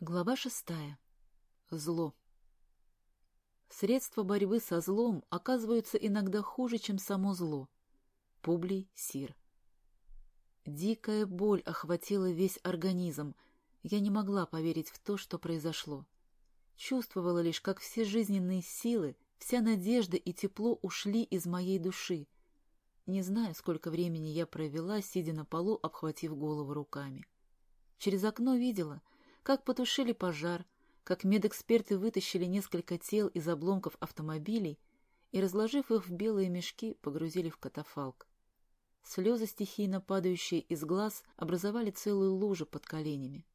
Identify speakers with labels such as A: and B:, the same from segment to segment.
A: Глава шестая. Зло. Средства борьбы со злом оказываются иногда хуже, чем само зло. Публий Сир. Дикая боль охватила весь организм. Я не могла поверить в то, что произошло. Чувствовала лишь, как все жизненные силы, вся надежда и тепло ушли из моей души. Не знаю, сколько времени я провела, сидя на полу, обхватив голову руками. Через окно видела, как потушили пожар, как медэксперты вытащили несколько тел из обломков автомобилей и, разложив их в белые мешки, погрузили в катафалк. Слезы, стихийно падающие из глаз, образовали целую лужу под коленями.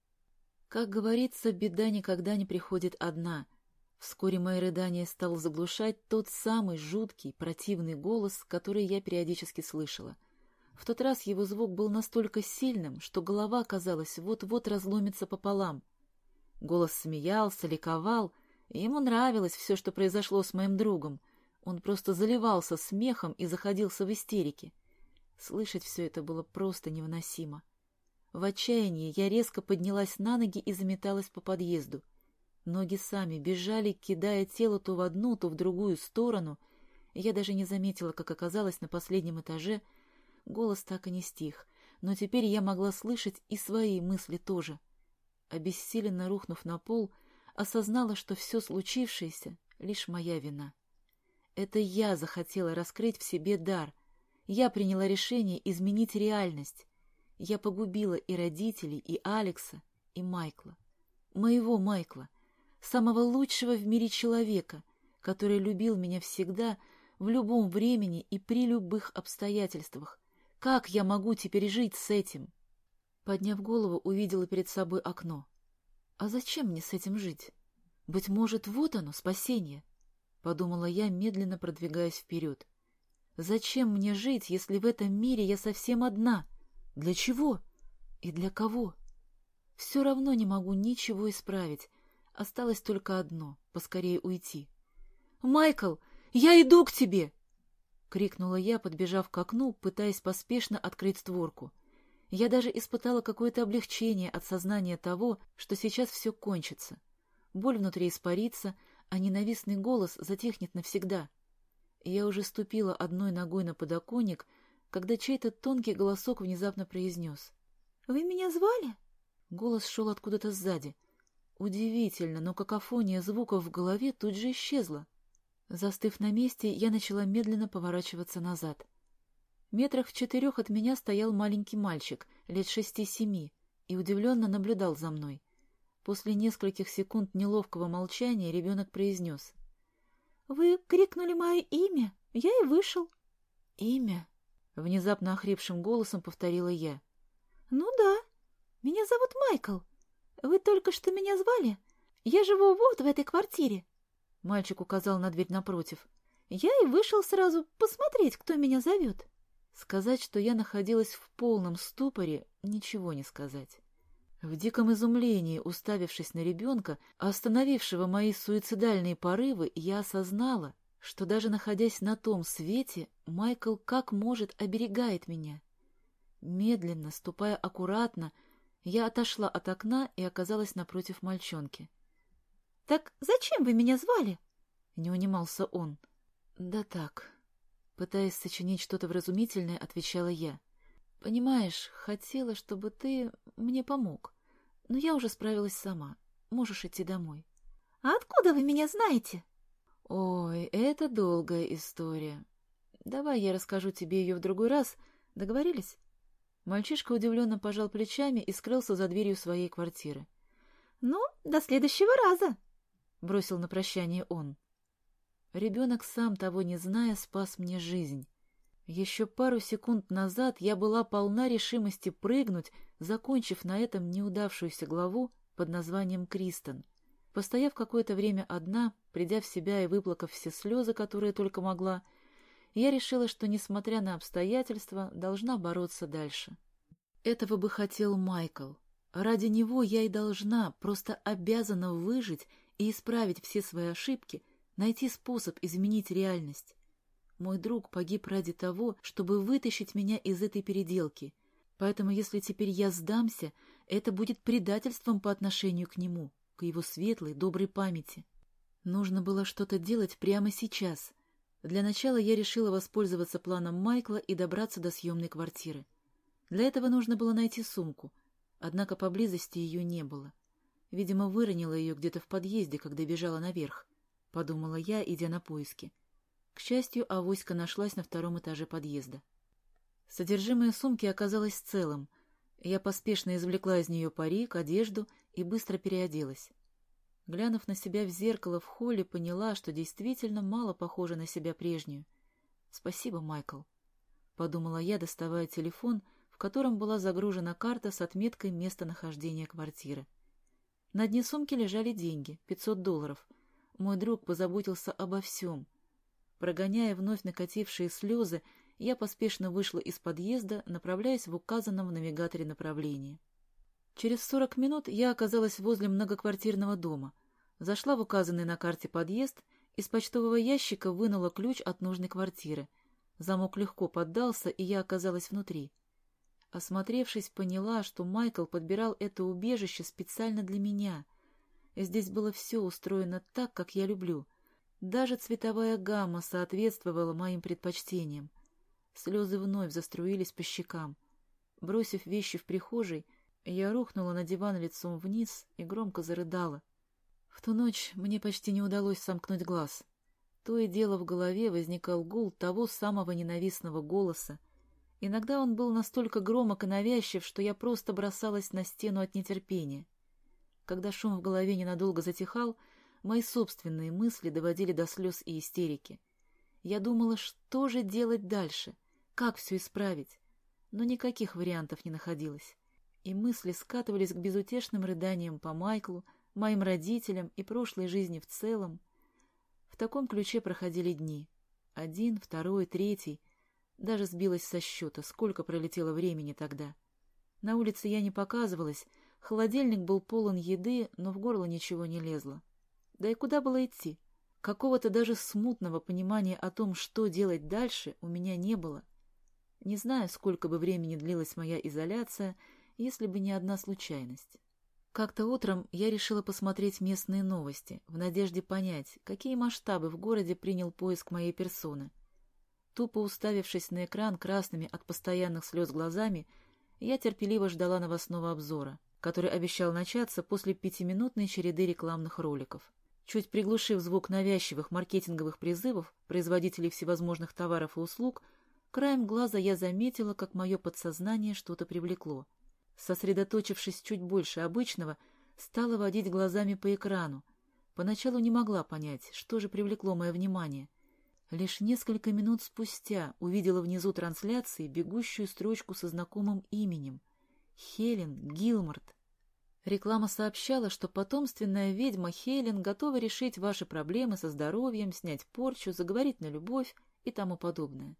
A: Как говорится, беда никогда не приходит одна. Вскоре мои рыдания стал заглушать тот самый жуткий, противный голос, который я периодически слышала. В тот раз его звук был настолько сильным, что голова, казалось, вот-вот разломится пополам. Голос смеялся, ликовал, и ему нравилось все, что произошло с моим другом. Он просто заливался смехом и заходился в истерике. Слышать все это было просто невыносимо. В отчаянии я резко поднялась на ноги и заметалась по подъезду. Ноги сами бежали, кидая тело то в одну, то в другую сторону, я даже не заметила, как оказалась на последнем этаже. Голос так и не стих, но теперь я могла слышать и свои мысли тоже — обессиленно рухнув на пол, осознала, что все случившееся — лишь моя вина. Это я захотела раскрыть в себе дар. Я приняла решение изменить реальность. Я погубила и родителей, и Алекса, и Майкла. Моего Майкла, самого лучшего в мире человека, который любил меня всегда, в любом времени и при любых обстоятельствах. Как я могу теперь жить с этим? Подняв голову, увидела перед собой окно. А зачем мне с этим жить? Быть может, вот оно, спасение, — подумала я, медленно продвигаясь вперед. Зачем мне жить, если в этом мире я совсем одна? Для чего? И для кого? Все равно не могу ничего исправить. Осталось только одно — поскорее уйти. «Майкл, я иду к тебе!» — крикнула я, подбежав к окну, пытаясь поспешно открыть створку. Я даже испытала какое-то облегчение от сознания того, что сейчас все кончится. Боль внутри испарится, а ненавистный голос затихнет навсегда. я уже ступила одной ногой на подоконник, когда чей-то тонкий голосок внезапно произнес. — Вы меня звали? Голос шел откуда-то сзади. Удивительно, но какофония звуков в голове тут же исчезла. Застыв на месте, я начала медленно поворачиваться назад. Метрах в четырех от меня стоял маленький мальчик, лет шести-семи, и удивленно наблюдал за мной. После нескольких секунд неловкого молчания ребенок произнес. — Вы крикнули мое имя, я и вышел. — Имя? — внезапно охрипшим голосом повторила я. — Ну да, меня зовут Майкл. Вы только что меня звали. Я живу вот в этой квартире. Мальчик указал на дверь напротив. Я и вышел сразу посмотреть, кто меня зовет. — Сказать, что я находилась в полном ступоре, ничего не сказать. В диком изумлении, уставившись на ребенка, остановившего мои суицидальные порывы, я осознала, что даже находясь на том свете, Майкл как может оберегает меня. Медленно, ступая аккуратно, я отошла от окна и оказалась напротив мальчонки. — Так зачем вы меня звали? — не унимался он. — Да так, Пытаясь сочинить что-то вразумительное, отвечала я. «Понимаешь, хотела, чтобы ты мне помог. Но я уже справилась сама. Можешь идти домой». «А откуда вы меня знаете?» «Ой, это долгая история. Давай я расскажу тебе ее в другой раз. Договорились?» Мальчишка удивленно пожал плечами и скрылся за дверью своей квартиры. «Ну, до следующего раза!» — бросил на прощание он. Ребенок, сам того не зная, спас мне жизнь. Еще пару секунд назад я была полна решимости прыгнуть, закончив на этом неудавшуюся главу под названием «Кристен». Постояв какое-то время одна, придя в себя и выплакав все слезы, которые только могла, я решила, что, несмотря на обстоятельства, должна бороться дальше. Этого бы хотел Майкл. Ради него я и должна, просто обязана выжить и исправить все свои ошибки — найти способ изменить реальность. Мой друг погиб ради того, чтобы вытащить меня из этой переделки. Поэтому если теперь я сдамся, это будет предательством по отношению к нему, к его светлой, доброй памяти. Нужно было что-то делать прямо сейчас. Для начала я решила воспользоваться планом Майкла и добраться до съемной квартиры. Для этого нужно было найти сумку, однако поблизости ее не было. Видимо, выронила ее где-то в подъезде, когда бежала наверх, — подумала я, идя на поиски. К счастью, авоська нашлась на втором этаже подъезда. Содержимое сумки оказалось целым. Я поспешно извлекла из нее парик, одежду и быстро переоделась. Глянув на себя в зеркало в холле, поняла, что действительно мало похожа на себя прежнюю. «Спасибо, Майкл», — подумала я, доставая телефон, в котором была загружена карта с отметкой местонахождения квартиры. На дне сумки лежали деньги — 500 долларов. Мой друг позаботился обо всем. Прогоняя вновь накатившие слезы, я поспешно вышла из подъезда, направляясь в указанном в навигаторе направлении. Через сорок минут я оказалась возле многоквартирного дома, зашла в указанный на карте подъезд, из почтового ящика вынула ключ от нужной квартиры. Замок легко поддался, и я оказалась внутри. Осмотревшись, поняла, что Майкл подбирал это убежище специально для меня. Здесь было все устроено так, как я люблю. Даже цветовая гамма соответствовала моим предпочтениям. Слезы вновь заструились по щекам. Бросив вещи в прихожей, я рухнула на диван лицом вниз и громко зарыдала. В ту ночь мне почти не удалось сомкнуть глаз. То и дело в голове возникал гул того самого ненавистного голоса. Иногда он был настолько громок и навязчив, что я просто бросалась на стену от нетерпения. Когда шум в голове ненадолго затихал, мои собственные мысли доводили до слез и истерики. Я думала, что же делать дальше, как все исправить, но никаких вариантов не находилось и мысли скатывались к безутешным рыданиям по Майклу, моим родителям и прошлой жизни в целом. В таком ключе проходили дни. Один, второй, третий. Даже сбилась со счета, сколько пролетело времени тогда. На улице я не показывалась, холодильник был полон еды, но в горло ничего не лезло. Да и куда было идти? Какого-то даже смутного понимания о том, что делать дальше, у меня не было. Не знаю, сколько бы времени длилась моя изоляция — если бы не одна случайность. Как-то утром я решила посмотреть местные новости, в надежде понять, какие масштабы в городе принял поиск моей персоны. Тупо уставившись на экран красными от постоянных слез глазами, я терпеливо ждала новостного обзора, который обещал начаться после пятиминутной череды рекламных роликов. Чуть приглушив звук навязчивых маркетинговых призывов производителей всевозможных товаров и услуг, краем глаза я заметила, как мое подсознание что-то привлекло — Сосредоточившись чуть больше обычного, стала водить глазами по экрану. Поначалу не могла понять, что же привлекло мое внимание. Лишь несколько минут спустя увидела внизу трансляции бегущую строчку со знакомым именем — Хелен Гилморт. Реклама сообщала, что потомственная ведьма Хелен готова решить ваши проблемы со здоровьем, снять порчу, заговорить на любовь и тому подобное.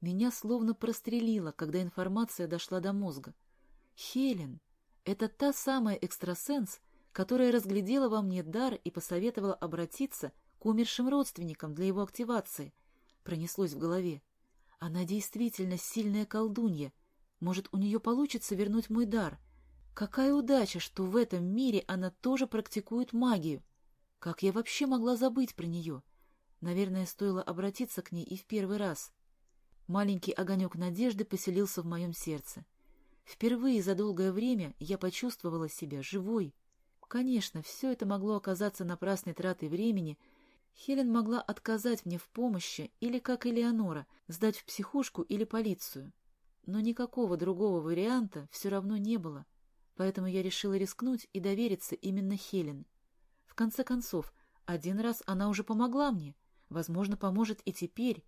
A: Меня словно прострелило, когда информация дошла до мозга. Хелен — это та самая экстрасенс, которая разглядела во мне дар и посоветовала обратиться к умершим родственникам для его активации. Пронеслось в голове. Она действительно сильная колдунья. Может, у нее получится вернуть мой дар. Какая удача, что в этом мире она тоже практикует магию. Как я вообще могла забыть про нее? Наверное, стоило обратиться к ней и в первый раз. Маленький огонек надежды поселился в моем сердце. Впервые за долгое время я почувствовала себя живой. Конечно, все это могло оказаться напрасной тратой времени. Хелен могла отказать мне в помощи или, как Элеонора, сдать в психушку или полицию. Но никакого другого варианта все равно не было, поэтому я решила рискнуть и довериться именно Хелен. В конце концов, один раз она уже помогла мне, возможно, поможет и теперь.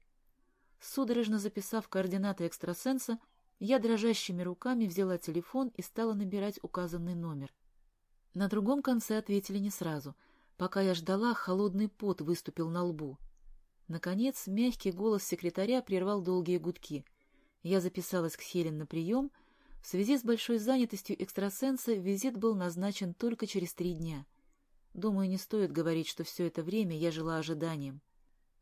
A: Судорожно записав координаты экстрасенса, я дрожащими руками взяла телефон и стала набирать указанный номер. На другом конце ответили не сразу. Пока я ждала, холодный пот выступил на лбу. Наконец, мягкий голос секретаря прервал долгие гудки. Я записалась к Хелен на прием. В связи с большой занятостью экстрасенса визит был назначен только через три дня. Думаю, не стоит говорить, что все это время я жила ожиданием.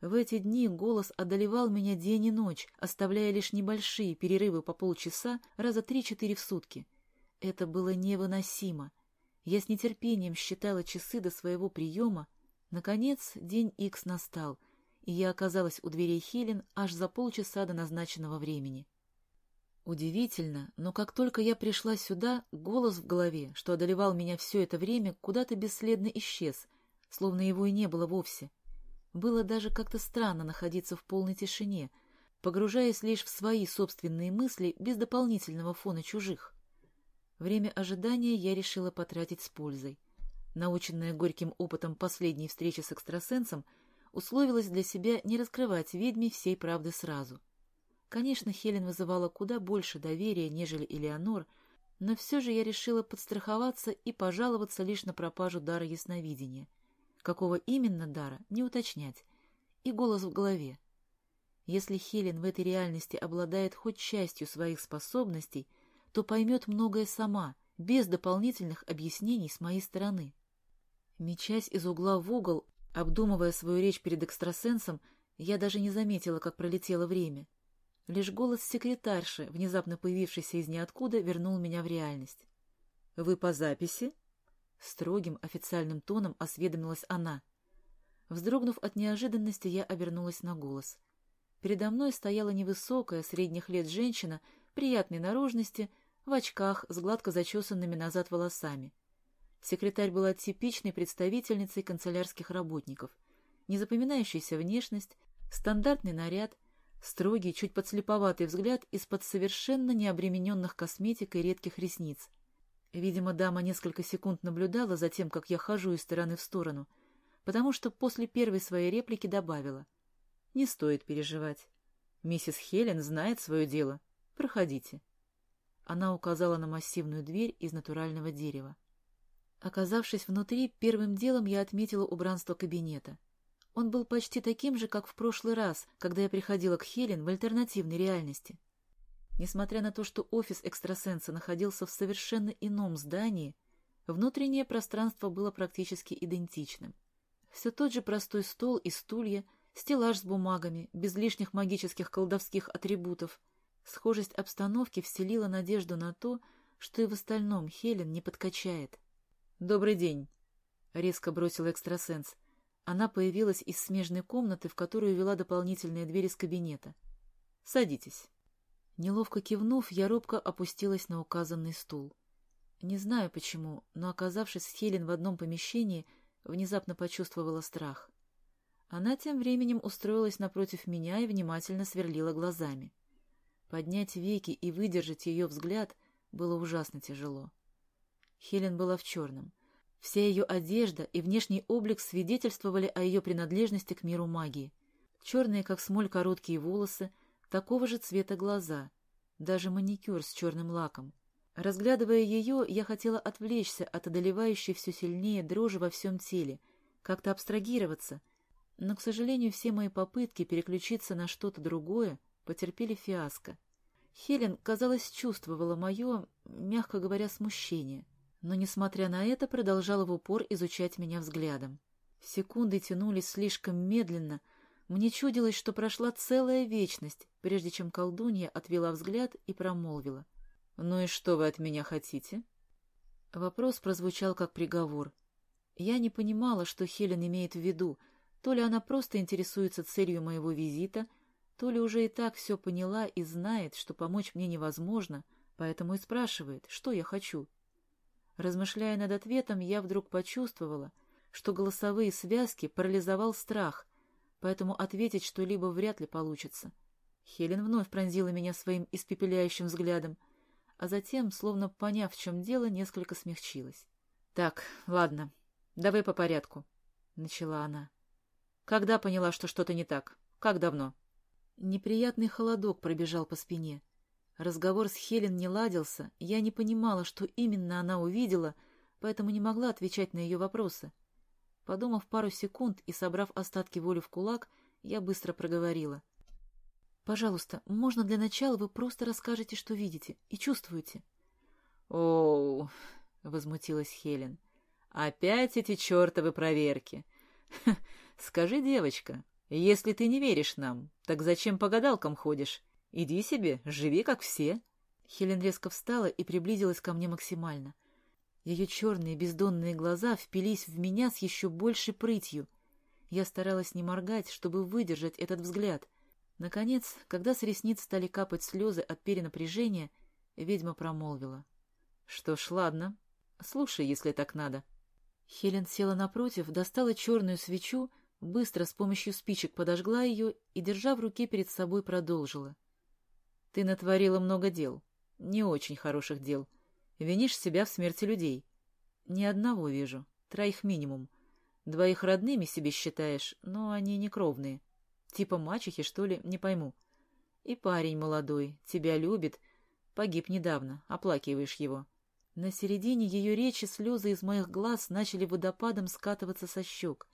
A: В эти дни голос одолевал меня день и ночь, оставляя лишь небольшие перерывы по полчаса раза три-четыре в сутки. Это было невыносимо. Я с нетерпением считала часы до своего приема. Наконец, день Икс настал, и я оказалась у дверей Хелен аж за полчаса до назначенного времени. Удивительно, но как только я пришла сюда, голос в голове, что одолевал меня все это время, куда-то бесследно исчез, словно его и не было вовсе. Было даже как-то странно находиться в полной тишине, погружаясь лишь в свои собственные мысли без дополнительного фона чужих. Время ожидания я решила потратить с пользой. Наученная горьким опытом последней встречи с экстрасенсом, условилась для себя не раскрывать ведьме всей правды сразу. Конечно, Хелен вызывала куда больше доверия, нежели Элеонор, но все же я решила подстраховаться и пожаловаться лишь на пропажу дара ясновидения. Какого именно дара, не уточнять. И голос в голове. Если Хелен в этой реальности обладает хоть частью своих способностей, то поймет многое сама, без дополнительных объяснений с моей стороны. Мечась из угла в угол, обдумывая свою речь перед экстрасенсом, я даже не заметила, как пролетело время. Лишь голос секретарши, внезапно появившийся из ниоткуда, вернул меня в реальность. — Вы по записи? — строгим официальным тоном осведомилась она. Вздрогнув от неожиданности, я обернулась на голос — Передо мной стояла невысокая, средних лет женщина, приятной наружности, в очках с гладко зачесанными назад волосами. Секретарь была типичной представительницей канцелярских работников. Незапоминающаяся внешность, стандартный наряд, строгий, чуть подслеповатый взгляд из-под совершенно необремененных косметикой редких ресниц. Видимо, дама несколько секунд наблюдала за тем, как я хожу из стороны в сторону, потому что после первой своей реплики добавила — не стоит переживать. Миссис Хелен знает свое дело. Проходите. Она указала на массивную дверь из натурального дерева. Оказавшись внутри, первым делом я отметила убранство кабинета. Он был почти таким же, как в прошлый раз, когда я приходила к Хелен в альтернативной реальности. Несмотря на то, что офис экстрасенса находился в совершенно ином здании, внутреннее пространство было практически идентичным. Все тот же простой стол и стулья — Стеллаж с бумагами, без лишних магических колдовских атрибутов. Схожесть обстановки вселила надежду на то, что и в остальном Хелен не подкачает. «Добрый день!» — резко бросил экстрасенс. Она появилась из смежной комнаты, в которую вела дополнительная дверь из кабинета. «Садитесь». Неловко кивнув, я робко опустилась на указанный стул. Не знаю почему, но, оказавшись с Хелен в одном помещении, внезапно почувствовала страх. Она тем временем устроилась напротив меня и внимательно сверлила глазами. Поднять веки и выдержать ее взгляд было ужасно тяжело. Хелен была в черном. Вся ее одежда и внешний облик свидетельствовали о ее принадлежности к миру магии. Черные, как смоль, короткие волосы, такого же цвета глаза, даже маникюр с черным лаком. Разглядывая ее, я хотела отвлечься от одолевающей все сильнее дрожи во всем теле, как-то абстрагироваться — но, к сожалению, все мои попытки переключиться на что-то другое потерпели фиаско. Хелен, казалось, чувствовала мое, мягко говоря, смущение, но, несмотря на это, продолжала в упор изучать меня взглядом. Секунды тянулись слишком медленно, мне чудилось, что прошла целая вечность, прежде чем колдунья отвела взгляд и промолвила. «Ну и что вы от меня хотите?» Вопрос прозвучал как приговор. Я не понимала, что Хелен имеет в виду — то ли она просто интересуется целью моего визита, то ли уже и так все поняла и знает, что помочь мне невозможно, поэтому и спрашивает, что я хочу. Размышляя над ответом, я вдруг почувствовала, что голосовые связки парализовал страх, поэтому ответить что-либо вряд ли получится. Хелен вновь пронзила меня своим испепеляющим взглядом, а затем, словно поняв, в чем дело, несколько смягчилась. — Так, ладно, давай по порядку, — начала она. Когда поняла, что что-то не так? Как давно? Неприятный холодок пробежал по спине. Разговор с Хелен не ладился, я не понимала, что именно она увидела, поэтому не могла отвечать на ее вопросы. Подумав пару секунд и собрав остатки воли в кулак, я быстро проговорила. — Пожалуйста, можно для начала вы просто расскажете, что видите и чувствуете? — Оу, — возмутилась Хелен, — опять эти чертовы проверки. «Скажи, девочка, если ты не веришь нам, так зачем по гадалкам ходишь? Иди себе, живи как все». Хелен резко встала и приблизилась ко мне максимально. Ее черные бездонные глаза впились в меня с еще большей прытью. Я старалась не моргать, чтобы выдержать этот взгляд. Наконец, когда с ресниц стали капать слезы от перенапряжения, ведьма промолвила. — Что ж, ладно. Слушай, если так надо. Хелен села напротив, достала черную свечу, быстро с помощью спичек подожгла ее и, держа в руке перед собой, продолжила. — Ты натворила много дел. Не очень хороших дел. — Винишь себя в смерти людей. Ни одного вижу, троих минимум. Двоих родными себе считаешь, но они не кровные. Типа мачехи, что ли, не пойму. И парень молодой, тебя любит, погиб недавно, оплакиваешь его. На середине ее речи слезы из моих глаз начали водопадом скатываться со щек.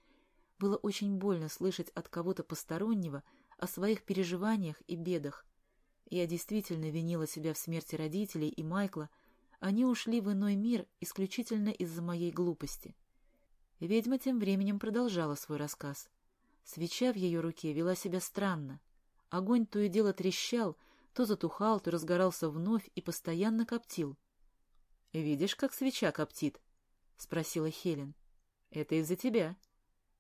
A: Было очень больно слышать от кого-то постороннего о своих переживаниях и бедах. Я действительно винила себя в смерти родителей и Майкла, они ушли в иной мир исключительно из-за моей глупости. Ведьма тем временем продолжала свой рассказ. Свеча в ее руке вела себя странно. Огонь то и дело трещал, то затухал, то разгорался вновь и постоянно коптил. — Видишь, как свеча коптит? — спросила Хелен. — Это из-за тебя.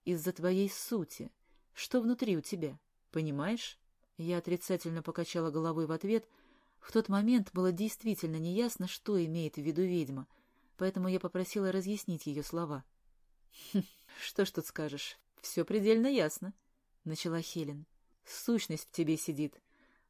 A: Из-за твоей сути. Что внутри у тебя? Понимаешь? Я отрицательно покачала головой в ответ — в тот момент было действительно неясно, что имеет в виду ведьма, поэтому я попросила разъяснить ее слова. «Хм, «Что ж тут скажешь? Все предельно ясно», — начала Хелен. «Сущность в тебе сидит.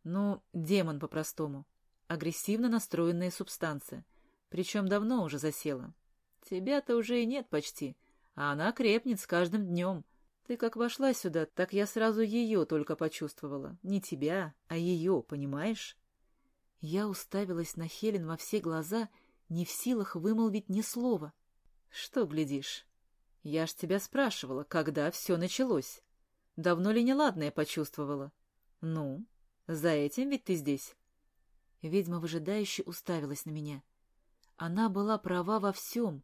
A: Ну, демон по-простому. Агрессивно настроенная субстанция. Причем давно уже засела. Тебя-то уже и нет почти, а она крепнет с каждым днем. Ты как вошла сюда, так я сразу ее только почувствовала. Не тебя, а ее, понимаешь?» Я уставилась на Хелен во все глаза, не в силах вымолвить ни слова. — Что глядишь? Я ж тебя спрашивала, когда все началось. Давно ли неладное почувствовала? Ну, за этим ведь ты здесь. Ведьма выжидающе уставилась на меня. Она была права во всем.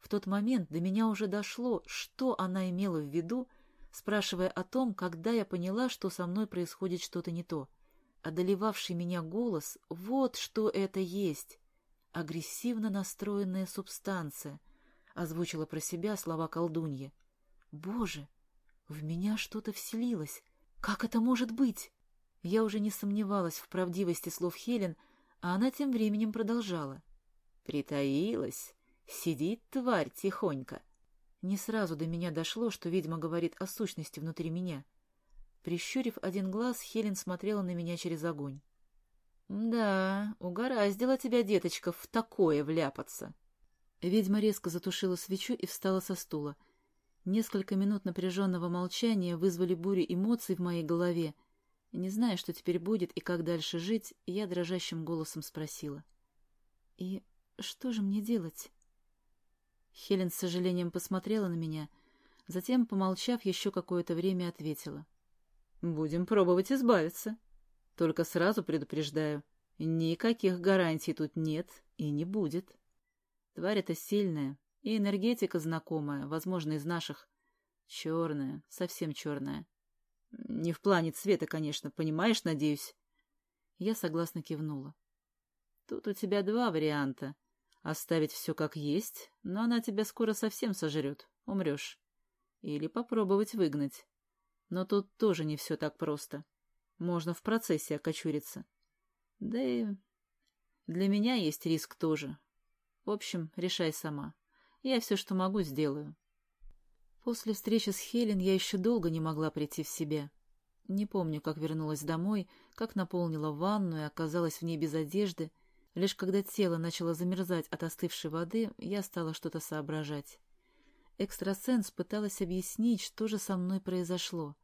A: В тот момент до меня уже дошло, что она имела в виду, спрашивая о том, когда я поняла, что со мной происходит что-то не то. — Одолевавший меня голос — вот что это есть. Агрессивно настроенная субстанция, — озвучила про себя слова колдуньи. Боже, в меня что-то вселилось. Как это может быть? Я уже не сомневалась в правдивости слов Хелен, а она тем временем продолжала. Притаилась. Сидит тварь тихонько. Не сразу до меня дошло, что ведьма говорит о сущности внутри меня — Прищурив один глаз, Хелен смотрела на меня через огонь. «Да, угораздило тебя, деточка, в такое вляпаться!» Ведьма резко затушила свечу и встала со стула. Несколько минут напряженного молчания вызвали бури эмоций в моей голове. Не зная, что теперь будет и как дальше жить, я дрожащим голосом спросила. «И что же мне делать?» Хелен с сожалением посмотрела на меня, затем, помолчав, еще какое-то время ответила. — Будем пробовать избавиться. Только сразу предупреждаю, никаких гарантий тут нет и не будет. Тварь эта сильная, и энергетика знакомая, возможно, из наших. Черная, совсем черная. Не в плане цвета, конечно, понимаешь, надеюсь? Я согласно кивнула. Тут у тебя два варианта. Оставить все как есть, но она тебя скоро совсем сожрет, умрешь. Или попробовать выгнать. Но тут тоже не все так просто. Можно в процессе окочуриться. Да и для меня есть риск тоже. В общем, решай сама. Я все, что могу, сделаю. После встречи с Хелен я еще долго не могла прийти в себя. Не помню, как вернулась домой, как наполнила ванну и оказалась в ней без одежды. Лишь когда тело начало замерзать от остывшей воды, я стала что-то соображать. Экстрасенс пыталась объяснить, что же со мной произошло.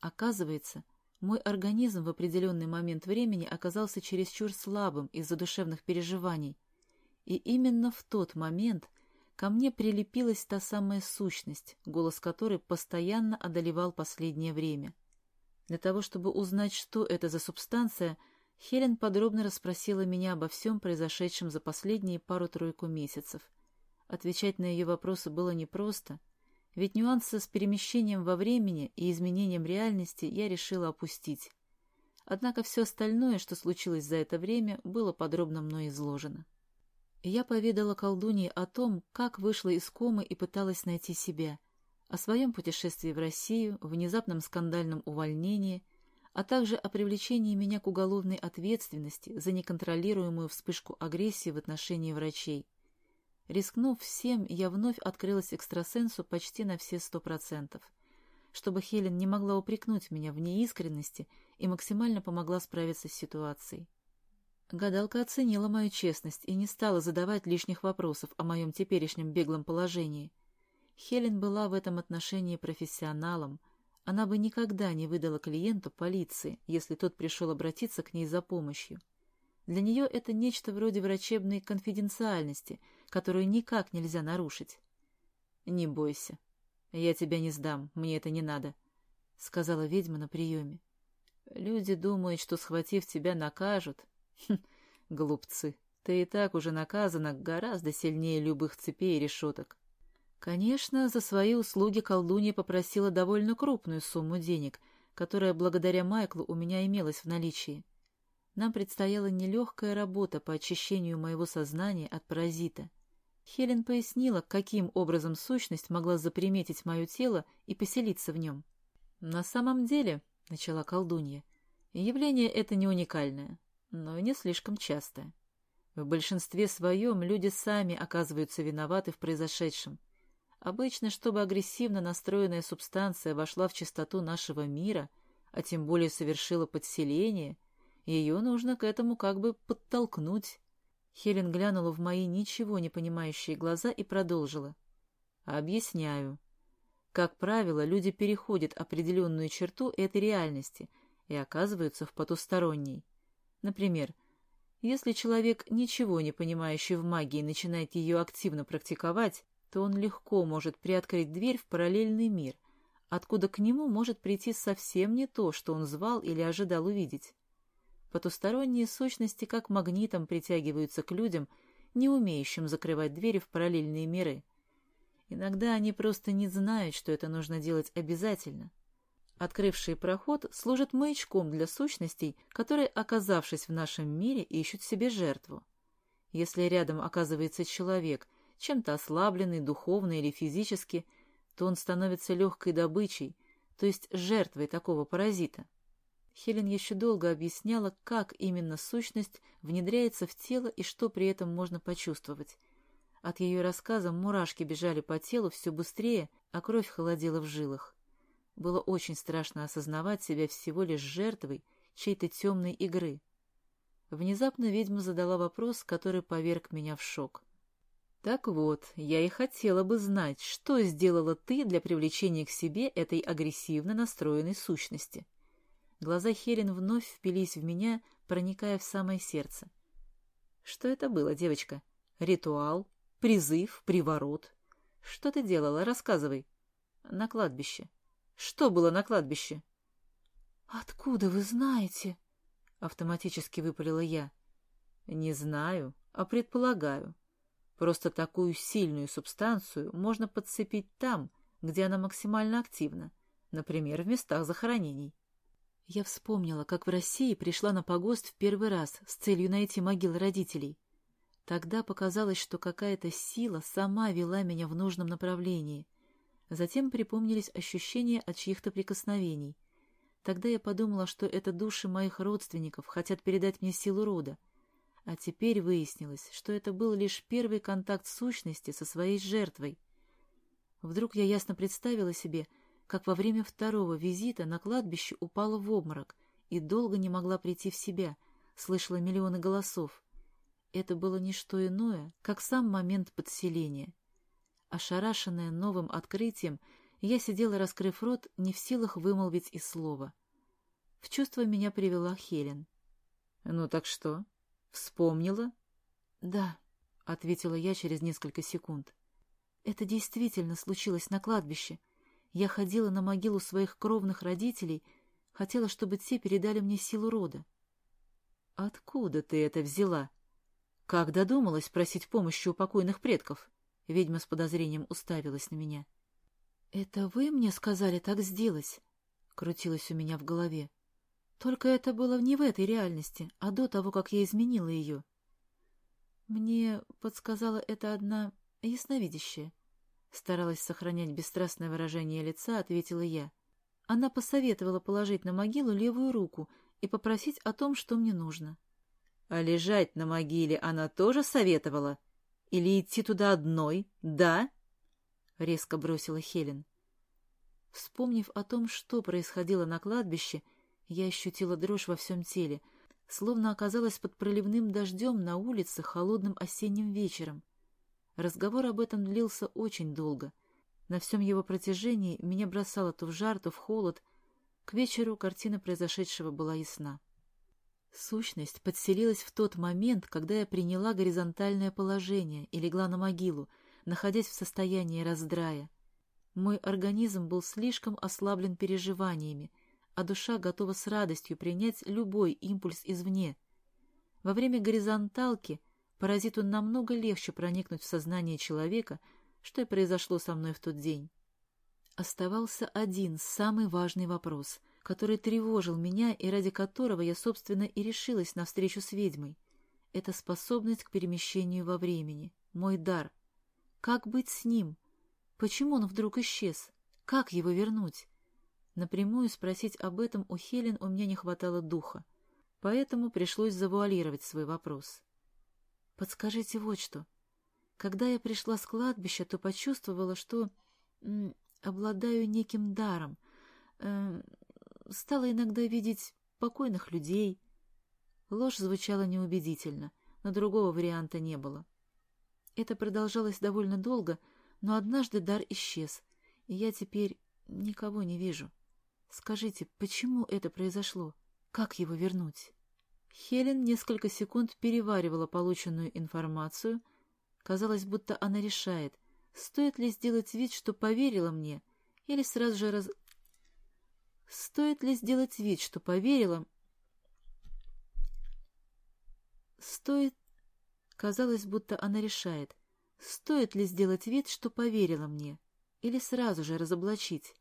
A: Оказывается, мой организм в определенный момент времени оказался чересчур слабым из-за душевных переживаний. И именно в тот момент ко мне прилепилась та самая сущность, голос которой постоянно одолевал последнее время. Для того, чтобы узнать, что это за субстанция, Хелен подробно расспросила меня обо всем произошедшем за последние пару-тройку месяцев. Отвечать на ее вопросы было непросто — ведь нюансы с перемещением во времени и изменением реальности я решила опустить. Однако все остальное, что случилось за это время, было подробно мной изложено. Я поведала колдунье о том, как вышла из комы и пыталась найти себя, о своем путешествии в Россию, внезапном скандальном увольнении, а также о привлечении меня к уголовной ответственности за неконтролируемую вспышку агрессии в отношении врачей. Рискнув всем, я вновь открылась экстрасенсу почти на все сто процентов, чтобы Хелен не могла упрекнуть меня в неискренности и максимально помогла справиться с ситуацией. Гадалка оценила мою честность и не стала задавать лишних вопросов о моем теперешнем беглом положении. Хелен была в этом отношении профессионалом. Она бы никогда не выдала клиенту полиции, если тот пришел обратиться к ней за помощью. Для нее это нечто вроде врачебной конфиденциальности, которую никак нельзя нарушить. «Не бойся. Я тебя не сдам, мне это не надо», — сказала ведьма на приеме. «Люди думают, что, схватив тебя, накажут. Хм, глупцы, ты и так уже наказана гораздо сильнее любых цепей и решеток. Конечно, за свои услуги колдунья попросила довольно крупную сумму денег, которая благодаря Майклу у меня имелась в наличии. Нам предстояла нелегкая работа по очищению моего сознания от паразита. Хелен пояснила, каким образом сущность могла заприметить мое тело и поселиться в нем. «На самом деле», — начала колдунья, — «явление это не уникальное, но и не слишком частое. В большинстве своем люди сами оказываются виноваты в произошедшем — Обычно, чтобы агрессивно настроенная субстанция вошла в чистоту нашего мира, а тем более совершила подселение, ее нужно к этому как бы подтолкнуть. Хелен глянула в мои ничего не понимающие глаза и продолжила. Объясняю. Как правило, люди переходят определенную черту этой реальности и оказываются в потусторонней. Например, если человек, ничего не понимающий в магии, начинает ее активно практиковать, то он легко может приоткрыть дверь в параллельный мир, откуда к нему может прийти совсем не то, что он звал или ожидал увидеть. Потусторонние сущности как магнитом притягиваются к людям, не умеющим закрывать двери в параллельные миры. Иногда они просто не знают, что это нужно делать обязательно. Открывший проход служит маячком для сущностей, которые, оказавшись в нашем мире, ищут себе жертву. Если рядом оказывается человек, чем-то ослабленный духовно или физически, то он становится легкой добычей, то есть жертвой такого паразита. Хелен еще долго объясняла, как именно сущность внедряется в тело и что при этом можно почувствовать. От ее рассказа мурашки бежали по телу все быстрее, а кровь холодела в жилах. Было очень страшно осознавать себя всего лишь жертвой чьей-то темной игры. Внезапно ведьма задала вопрос, который поверг меня в шок. Так вот, я и хотела бы знать, что сделала ты для привлечения к себе этой агрессивно настроенной сущности. Глаза Хелен вновь впились в меня, проникая в самое сердце. Что это было, девочка? Ритуал? Призыв? Приворот? Что ты делала? Рассказывай. На кладбище. Что было на кладбище? Откуда вы знаете? Автоматически выпалила я. Не знаю, а предполагаю. Просто такую сильную субстанцию можно подцепить там, где она максимально активна, например, в местах захоронений. Я вспомнила, как в России пришла на погост в первый раз с целью найти могилы родителей. Тогда показалось, что какая-то сила сама вела меня в нужном направлении. Затем припомнились ощущения от чьих-то прикосновений. Тогда я подумала, что это души моих родственников хотят передать мне силу рода, а теперь выяснилось, что это был лишь первый контакт сущности со своей жертвой. Вдруг я ясно представила себе, как во время второго визита на кладбище упала в обморок и долго не могла прийти в себя, слышала миллионы голосов. Это было не что иное, как сам момент подселения. Ошарашенная новым открытием, я сидела, раскрыв рот, не в силах вымолвить и слова. В чувство меня привела Хелен. — Ну так что? «Вспомнила?» «Да», — ответила я через несколько секунд. «Это действительно случилось на кладбище. Я ходила на могилу своих кровных родителей, хотела, чтобы те передали мне силу рода». «Откуда ты это взяла? Как додумалась просить помощи у покойных предков?» Ведьма с подозрением уставилась на меня. «Это вы мне сказали так сделать?» — крутилось у меня в голове. Только это было не в этой реальности, а до того, как я изменила ее. Мне подсказала это одна ясновидящая. Старалась сохранять бесстрастное выражение лица, ответила я. Она посоветовала положить на могилу левую руку и попросить о том, что мне нужно. — А лежать на могиле она тоже советовала? Или идти туда одной, да? — резко бросила Хелен. Вспомнив о том, что происходило на кладбище, я ощутила дрожь во всем теле, словно оказалась под проливным дождем на улице холодным осенним вечером. Разговор об этом длился очень долго. На всем его протяжении меня бросало то в жар, то в холод. К вечеру картина произошедшего была ясна. Сущность подселилась в тот момент, когда я приняла горизонтальное положение и легла на могилу, находясь в состоянии раздрая. Мой организм был слишком ослаблен переживаниями, а душа готова с радостью принять любой импульс извне. Во время горизонталки паразиту намного легче проникнуть в сознание человека, что и произошло со мной в тот день. Оставался один самый важный вопрос, который тревожил меня и ради которого я, собственно, и решилась на встречу с ведьмой. Это способность к перемещению во времени, мой дар. Как быть с ним? Почему он вдруг исчез? Как его вернуть? Напрямую спросить об этом у Хелен у меня не хватало духа, поэтому пришлось завуалировать свой вопрос. «Подскажите вот что. Когда я пришла с кладбища, то почувствовала, что м, обладаю неким даром. Э, стала иногда видеть покойных людей». Ложь звучала неубедительно, но другого варианта не было. Это продолжалось довольно долго, но однажды дар исчез, и я теперь никого не вижу. Скажите, почему это произошло? Как его вернуть? Хелен несколько секунд переваривала полученную информацию. Казалось, будто она решает, стоит ли сделать вид, что поверила мне, или сразу же раз... Стоит ли сделать вид, что поверила... Стоит... Казалось, будто она решает, стоит ли сделать вид, что поверила мне, или сразу же разоблачить.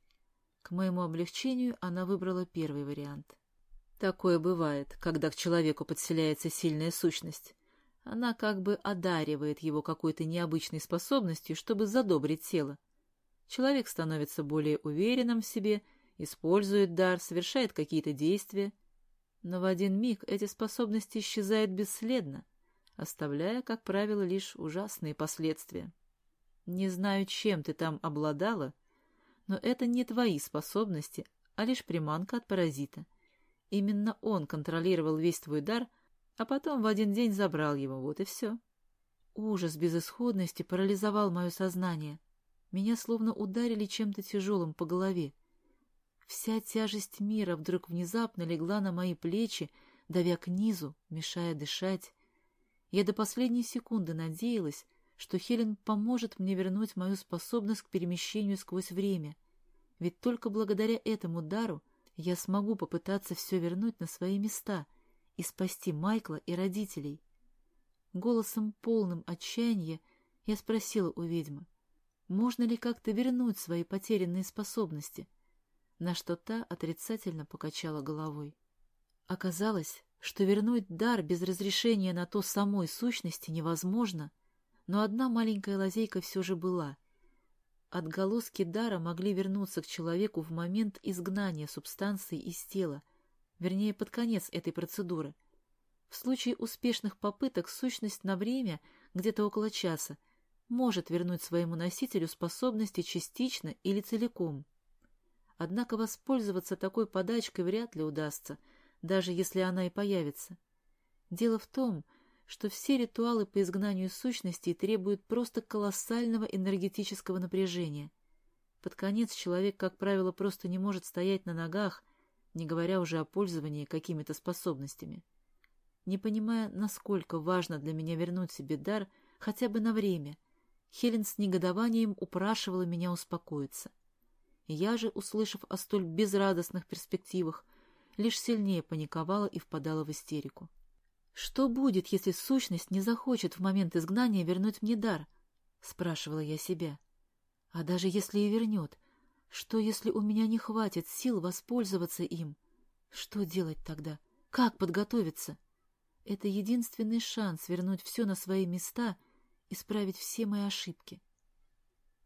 A: К моему облегчению она выбрала первый вариант. Такое бывает, когда к человеку подселяется сильная сущность. Она как бы одаривает его какой-то необычной способностью, чтобы задобрить тело. Человек становится более уверенным в себе, использует дар, совершает какие-то действия. Но в один миг эти способности исчезают бесследно, оставляя, как правило, лишь ужасные последствия. Не знаю, чем ты там обладала, но это не твои способности, а лишь приманка от паразита. Именно он контролировал весь твой дар, а потом в один день забрал его, вот и все. Ужас безысходности парализовал мое сознание. Меня словно ударили чем-то тяжелым по голове. Вся тяжесть мира вдруг внезапно легла на мои плечи, давя к низу, мешая дышать. Я до последней секунды надеялась, что Хелен поможет мне вернуть мою способность к перемещению сквозь время. Ведь только благодаря этому дару я смогу попытаться все вернуть на свои места и спасти Майкла и родителей. Голосом полным отчаяния я спросила у ведьмы, можно ли как-то вернуть свои потерянные способности, на что та отрицательно покачала головой. Оказалось, что вернуть дар без разрешения на то самой сущности невозможно — но одна маленькая лазейка все же была. Отголоски дара могли вернуться к человеку в момент изгнания субстанции из тела, вернее, под конец этой процедуры. В случае успешных попыток сущность на время, где-то около часа, может вернуть своему носителю способности частично или целиком. Однако воспользоваться такой подачкой вряд ли удастся, даже если она и появится. Дело в том, что все ритуалы по изгнанию сущностей требуют просто колоссального энергетического напряжения. Под конец человек, как правило, просто не может стоять на ногах, не говоря уже о пользовании какими-то способностями. Не понимая, насколько важно для меня вернуть себе дар хотя бы на время, Хелен с негодованием упрашивала меня успокоиться. Я же, услышав о столь безрадостных перспективах, лишь сильнее паниковала и впадала в истерику. «Что будет, если сущность не захочет в момент изгнания вернуть мне дар?» — спрашивала я себя. «А даже если и вернет, что, если у меня не хватит сил воспользоваться им? Что делать тогда? Как подготовиться? Это единственный шанс вернуть все на свои места, исправить все мои ошибки.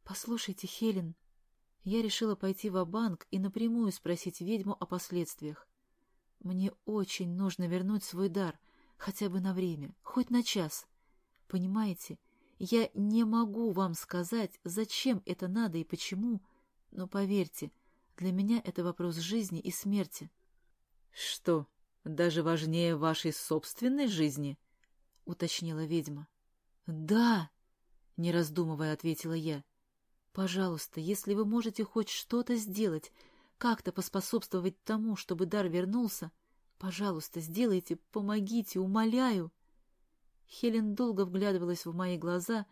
A: Послушайте, Хелен, я решила пойти в банк и напрямую спросить ведьму о последствиях. Мне очень нужно вернуть свой дар, хотя бы на время, хоть на час. Понимаете, я не могу вам сказать, зачем это надо и почему, но поверьте, для меня это вопрос жизни и смерти. — Что, даже важнее вашей собственной жизни? — уточнила ведьма. — Да, — не раздумывая ответила я. — Пожалуйста, если вы можете хоть что-то сделать, как-то поспособствовать тому, чтобы дар вернулся, пожалуйста, сделайте, помогите, умоляю. Хелен долго вглядывалась в мои глаза,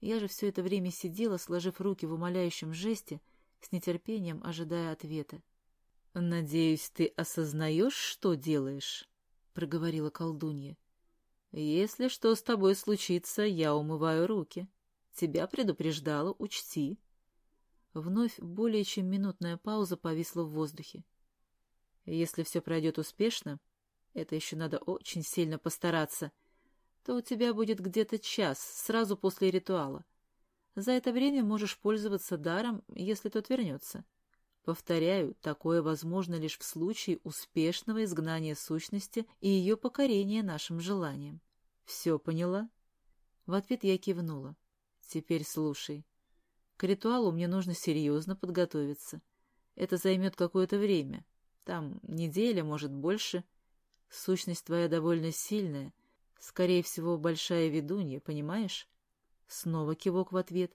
A: я же все это время сидела, сложив руки в умоляющем жесте, с нетерпением ожидая ответа. — Надеюсь, ты осознаешь, что делаешь? — проговорила колдунья. — Если что с тобой случится, я умываю руки. Тебя предупреждала, учти. Вновь более чем минутная пауза повисла в воздухе. Если все пройдет успешно, это еще надо очень сильно постараться, то у тебя будет где-то час сразу после ритуала. За это время можешь пользоваться даром, если тот вернется. Повторяю, такое возможно лишь в случае успешного изгнания сущности и ее покорения нашим желаниям. Все поняла? В ответ я кивнула. Теперь слушай. К ритуалу мне нужно серьезно подготовиться. Это займет какое-то время. Там неделя, может, больше. Сущность твоя довольно сильная. Скорее всего, большая ведунья, понимаешь? Снова кивок в ответ.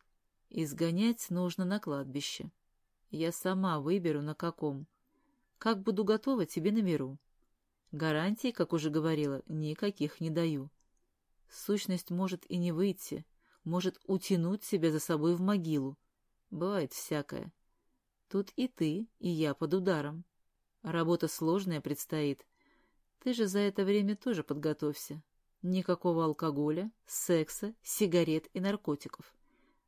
A: Изгонять нужно на кладбище. Я сама выберу, на каком. Как буду готова, тебе наберу. Гарантий, как уже говорила, никаких не даю. Сущность может и не выйти, может утянуть себя за собой в могилу. Бывает всякое. Тут и ты, и я под ударом. Работа сложная предстоит. Ты же за это время тоже подготовься. Никакого алкоголя, секса, сигарет и наркотиков.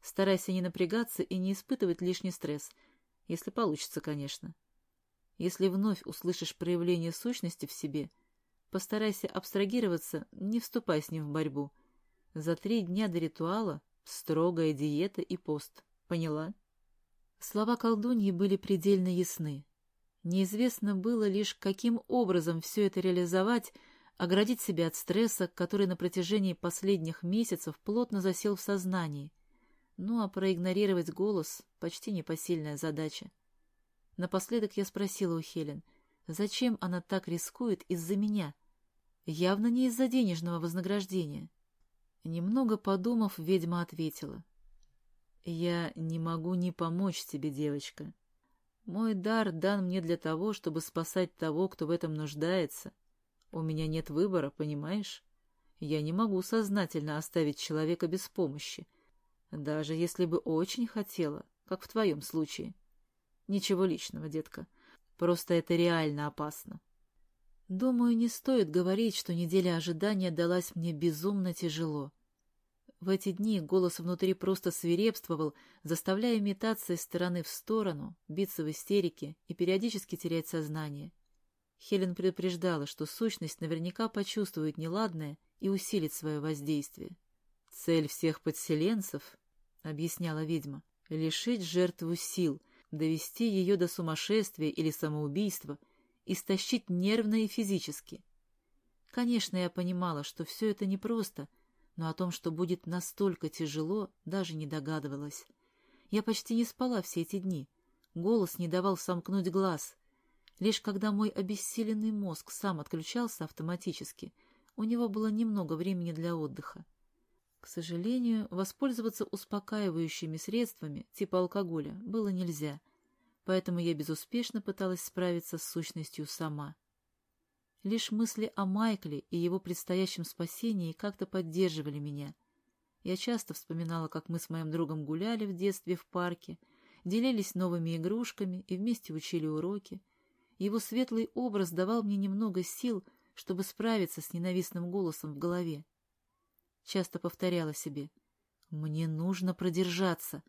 A: Старайся не напрягаться и не испытывать лишний стресс, если получится, конечно. Если вновь услышишь проявление сущности в себе, постарайся абстрагироваться, не вступай с ним в борьбу. За три дня до ритуала строгая диета и пост. Поняла? Слова колдуньи были предельно ясны. Неизвестно было лишь, каким образом все это реализовать, оградить себя от стресса, который на протяжении последних месяцев плотно засел в сознании. Ну а проигнорировать голос — почти непосильная задача. Напоследок я спросила у Хелен, зачем она так рискует из-за меня? Явно не из-за денежного вознаграждения. Немного подумав, ведьма ответила. «Я не могу не помочь тебе, девочка. Мой дар дан мне для того, чтобы спасать того, кто в этом нуждается, у меня нет выбора, понимаешь? Я не могу сознательно оставить человека без помощи, даже если бы очень хотела, как в твоем случае. Ничего личного, детка. Просто это реально опасно. Думаю, не стоит говорить, что неделя ожидания далась мне безумно тяжело. В эти дни голос внутри просто свирепствовал, заставляя метаться из стороны в сторону, биться в истерике и периодически терять сознание. Хелен предупреждала, что сущность наверняка почувствует неладное и усилит свое воздействие. «Цель всех подселенцев, — объясняла ведьма, — лишить жертву сил, довести ее до сумасшествия или самоубийства, истощить нервно и физически. Конечно, я понимала, что все это непросто, но о том, что будет настолько тяжело, даже не догадывалась. Я почти не спала все эти дни. Голос не давал сомкнуть глаз — Лишь когда мой обессиленный мозг сам отключался автоматически, у него было немного времени для отдыха. К сожалению, воспользоваться успокаивающими средствами, типа алкоголя, было нельзя, поэтому я безуспешно пыталась справиться с сущностью сама. Лишь мысли о Майкле и его предстоящем спасении как-то поддерживали меня. Я часто вспоминала, как мы с моим другом гуляли в детстве в парке, делились новыми игрушками и вместе учили уроки, его светлый образ давал мне немного сил, чтобы справиться с ненавистным голосом в голове. Часто повторяла себе. «Мне нужно продержаться.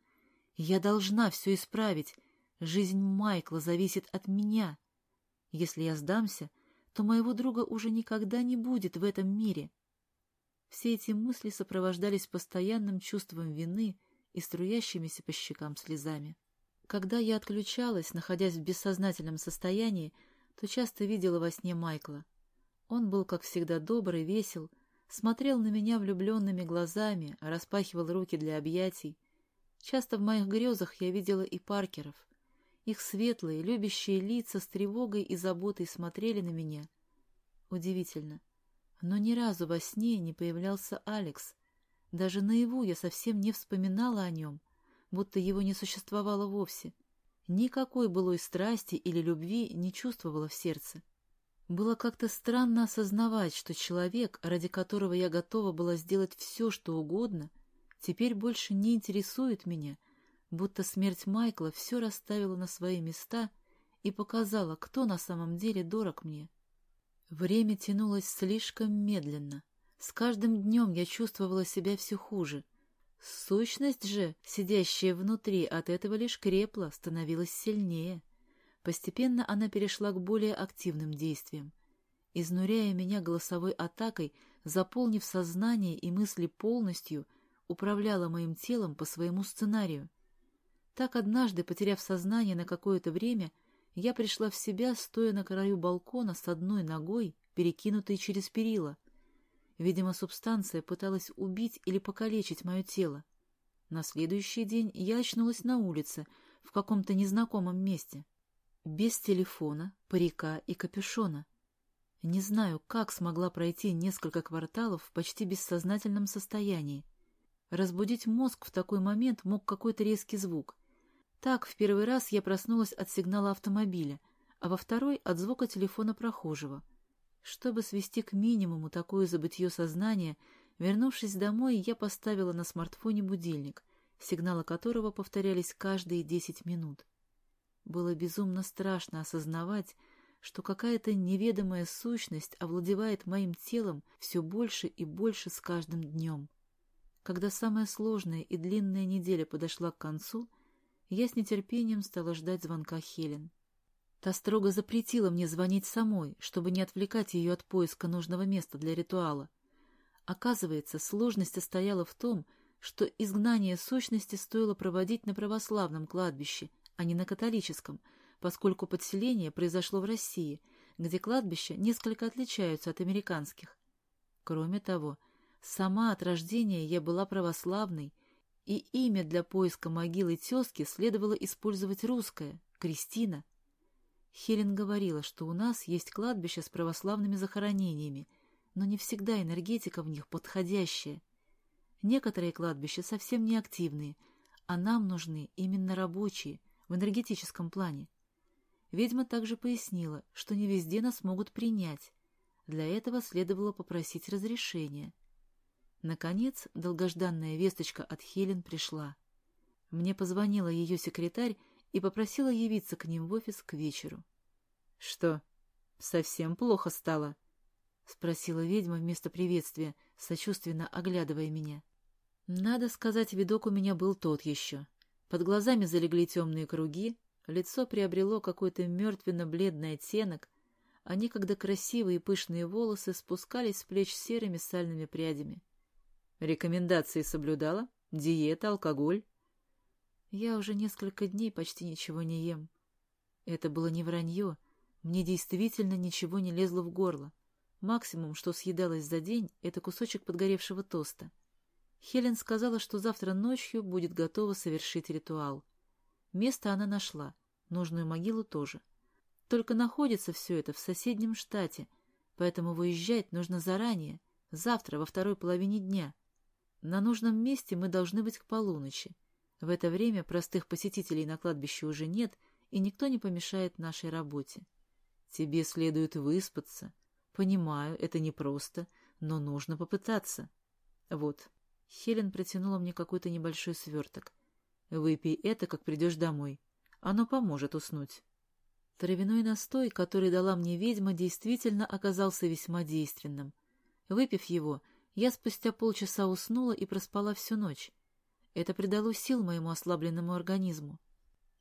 A: Я должна все исправить. Жизнь Майкла зависит от меня. Если я сдамся, то моего друга уже никогда не будет в этом мире. Все эти мысли сопровождались постоянным чувством вины и струящимися по щекам слезами. Когда я отключалась, находясь в бессознательном состоянии, то часто видела во сне Майкла. Он был, как всегда, добрый, весел, смотрел на меня влюбленными глазами, распахивал руки для объятий. Часто в моих грезах я видела и Паркеров. Их светлые, любящие лица с тревогой и заботой смотрели на меня. Удивительно. Но ни разу во сне не появлялся Алекс. Даже наяву я совсем не вспоминала о нем, будто его не существовало вовсе. Никакой былой страсти или любви не чувствовала в сердце. Было как-то странно осознавать, что человек, ради которого я готова была сделать все, что угодно, теперь больше не интересует меня, будто смерть Майкла все расставила на свои места и показала, кто на самом деле дорог мне. Время тянулось слишком медленно. С каждым днем я чувствовала себя все хуже. Сущность же, сидящая внутри, от этого лишь крепла, становилась сильнее. Постепенно она перешла к более активным действиям. Изнуряя меня голосовой атакой, заполнив сознание и мысли полностью, управляла моим телом по своему сценарию. Так однажды, потеряв сознание на какое-то время, я пришла в себя, стоя на краю балкона с одной ногой, перекинутой через перила. Видимо, субстанция пыталась убить или покалечить мое тело. На следующий день я очнулась на улице, в каком-то незнакомом месте без телефона, парика и капюшона. Не знаю, как смогла пройти несколько кварталов в почти бессознательном состоянии. Разбудить мозг в такой момент мог какой-то резкий звук. Так, в первый раз я проснулась от сигнала автомобиля, а во второй — от звука телефона прохожего. Чтобы свести к минимуму такое забытье сознания, вернувшись домой, я поставила на смартфоне будильник, сигналы которого повторялись каждые десять минут. Было безумно страшно осознавать, что какая-то неведомая сущность овладевает моим телом все больше и больше с каждым днем. Когда самая сложная и длинная неделя подошла к концу, я с нетерпением стала ждать звонка Хелен. Та строго запретила мне звонить самой, чтобы не отвлекать ее от поиска нужного места для ритуала. Оказывается, сложность состояла в том, что изгнание сущности стоило проводить на православном кладбище, а не на католическом, поскольку подселение произошло в России, где кладбища несколько отличаются от американских. Кроме того, сама от рождения я была православной, и имя для поиска могилы тезки следовало использовать русское — Кристина. Хелен говорила, что у нас есть кладбище с православными захоронениями, но не всегда энергетика в них подходящая. Некоторые кладбища совсем не активные, а нам нужны именно рабочие, в энергетическом плане. Ведьма также пояснила, что не везде нас могут принять. Для этого следовало попросить разрешения. Наконец, долгожданная весточка от Хелен пришла. Мне позвонила ее секретарь и попросила явиться к ним в офис к вечеру. — Что, совсем плохо стало? — спросила ведьма вместо приветствия, сочувственно оглядывая меня. Надо сказать, видок у меня был тот еще. Под глазами залегли темные круги, лицо приобрело какой-то мертвенно-бледный оттенок, а некогда красивые пышные волосы спускались с плеч серыми сальными прядями. Рекомендации соблюдала? Диета, алкоголь? Я уже несколько дней почти ничего не ем. Это было не вранье. Мне действительно ничего не лезло в горло. Максимум, что съедалось за день, это кусочек подгоревшего тоста. Хелен сказала, что завтра ночью будет готова совершить ритуал. Место она нашла, нужную могилу тоже. Только находится все это в соседнем штате, поэтому выезжать нужно заранее, завтра, во второй половине дня. На нужном месте мы должны быть к полуночи. В это время простых посетителей на кладбище уже нет, и никто не помешает нашей работе. Тебе следует выспаться. Понимаю, это непросто, но нужно попытаться. Вот, Хелен протянула мне какой-то небольшой сверток. «Выпей это, как придешь домой. Оно поможет уснуть». Травяной настой, который дала мне ведьма, действительно оказался весьма действенным. Выпив его, я спустя полчаса уснула и проспала всю ночь. Это придало сил моему ослабленному организму.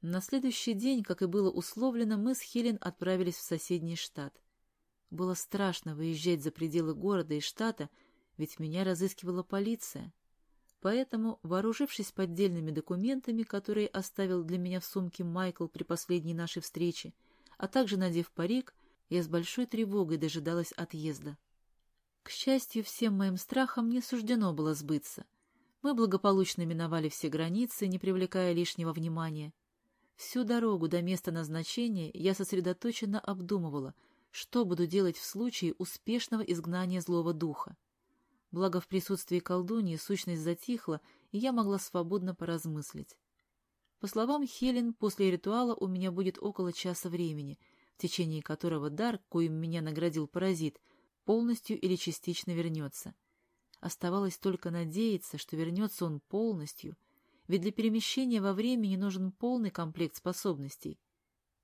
A: На следующий день, как и было условлено, мы с Хелен отправились в соседний штат. Было страшно выезжать за пределы города и штата, ведь меня разыскивала полиция. Поэтому, вооружившись поддельными документами, которые оставил для меня в сумке Майкл при последней нашей встрече, а также надев парик, я с большой тревогой дожидалась отъезда. К счастью, всем моим страхам не суждено было сбыться. Мы благополучно миновали все границы, не привлекая лишнего внимания. Всю дорогу до места назначения я сосредоточенно обдумывала, что буду делать в случае успешного изгнания злого духа. Благо в присутствии колдуньи сущность затихла, и я могла свободно поразмыслить. По словам Хелен, после ритуала у меня будет около часа времени, в течение которого дар, коим меня наградил паразит, полностью или частично вернется. Оставалось только надеяться, что вернется он полностью, ведь для перемещения во времени нужен полный комплект способностей.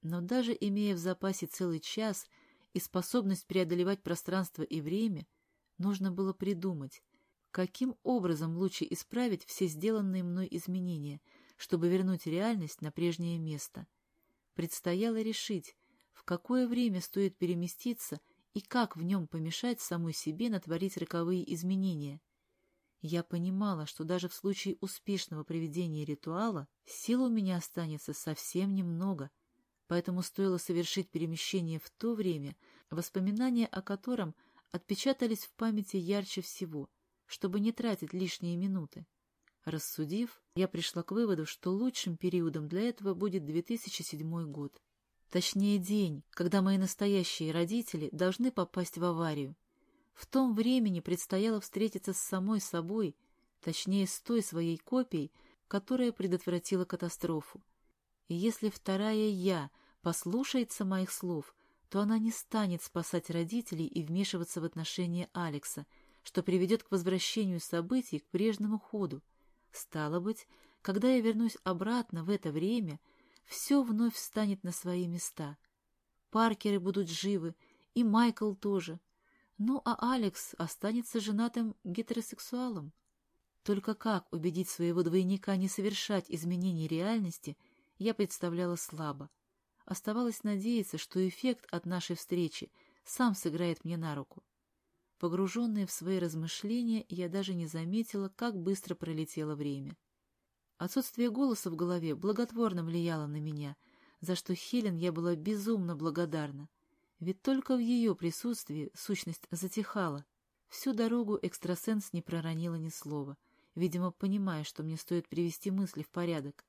A: Но даже имея в запасе целый час и способность преодолевать пространство и время, нужно было придумать, каким образом лучше исправить все сделанные мной изменения, чтобы вернуть реальность на прежнее место. Предстояло решить, в какое время стоит переместиться и как в нем помешать самой себе натворить роковые изменения. Я понимала, что даже в случае успешного проведения ритуала сил у меня останется совсем немного, поэтому стоило совершить перемещение в то время, воспоминания о котором отпечатались в памяти ярче всего, чтобы не тратить лишние минуты. Рассудив, я пришла к выводу, что лучшим периодом для этого будет 2007 год. Точнее, день, когда мои настоящие родители должны попасть в аварию. В том времени предстояло встретиться с самой собой, точнее, с той своей копией, которая предотвратила катастрофу. И если вторая «я» послушается моих слов, то она не станет спасать родителей и вмешиваться в отношения Алекса, что приведет к возвращению событий к прежнему ходу. Стало быть, когда я вернусь обратно в это время — все вновь встанет на свои места. Паркеры будут живы, и Майкл тоже. Ну, а Алекс останется женатым гетеросексуалом. Только как убедить своего двойника не совершать изменений реальности, я представляла слабо. Оставалось надеяться, что эффект от нашей встречи сам сыграет мне на руку. Погруженная в свои размышления, я даже не заметила, как быстро пролетело время. Отсутствие голоса в голове благотворно влияло на меня, за что Хелен я была безумно благодарна. Ведь только в ее присутствии сущность затихала. Всю дорогу экстрасенс не проронила ни слова, видимо, понимая, что мне стоит привести мысли в порядок.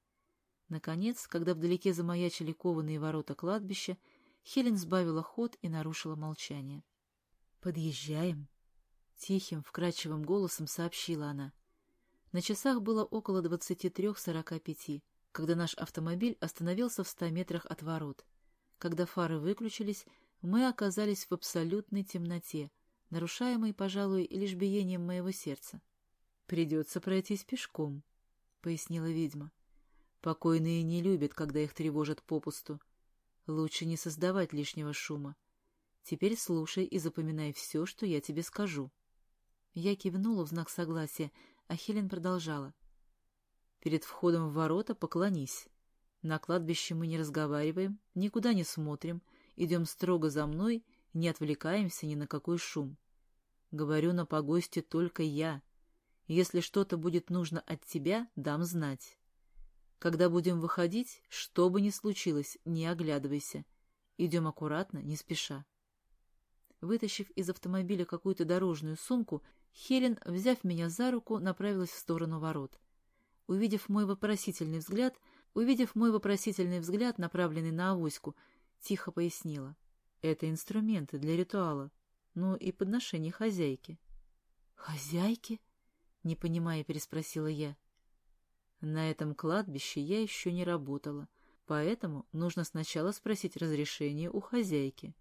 A: Наконец, когда вдалеке замаячили кованые ворота кладбища, Хелен сбавила ход и нарушила молчание. «Подъезжаем», — тихим, вкрадчивым голосом сообщила она. На часах было около двадцати трех-сорока пяти, когда наш автомобиль остановился в ста метрах от ворот. Когда фары выключились, мы оказались в абсолютной темноте, нарушаемой, пожалуй, лишь биением моего сердца. «Придется пройтись пешком», — пояснила ведьма. «Покойные не любят, когда их тревожат попусту. Лучше не создавать лишнего шума. Теперь слушай и запоминай все, что я тебе скажу». Я кивнула в знак согласия, а Хелен продолжала. «Перед входом в ворота поклонись. На кладбище мы не разговариваем, никуда не смотрим, идем строго за мной, не отвлекаемся ни на какой шум. Говорю на погосте только я. Если что-то будет нужно от тебя, дам знать. Когда будем выходить, что бы ни случилось, не оглядывайся. Идем аккуратно, не спеша. Вытащив из автомобиля какую-то дорожную сумку, Хелен, взяв меня за руку, направилась в сторону ворот. Увидев мой вопросительный взгляд, увидев мой вопросительный взгляд, направленный на авоську, тихо пояснила. Это инструменты для ритуала, ну и подношение хозяйки. «Хозяйки?» — не понимая, переспросила я. На этом кладбище я еще не работала, поэтому нужно сначала спросить разрешение у хозяйки.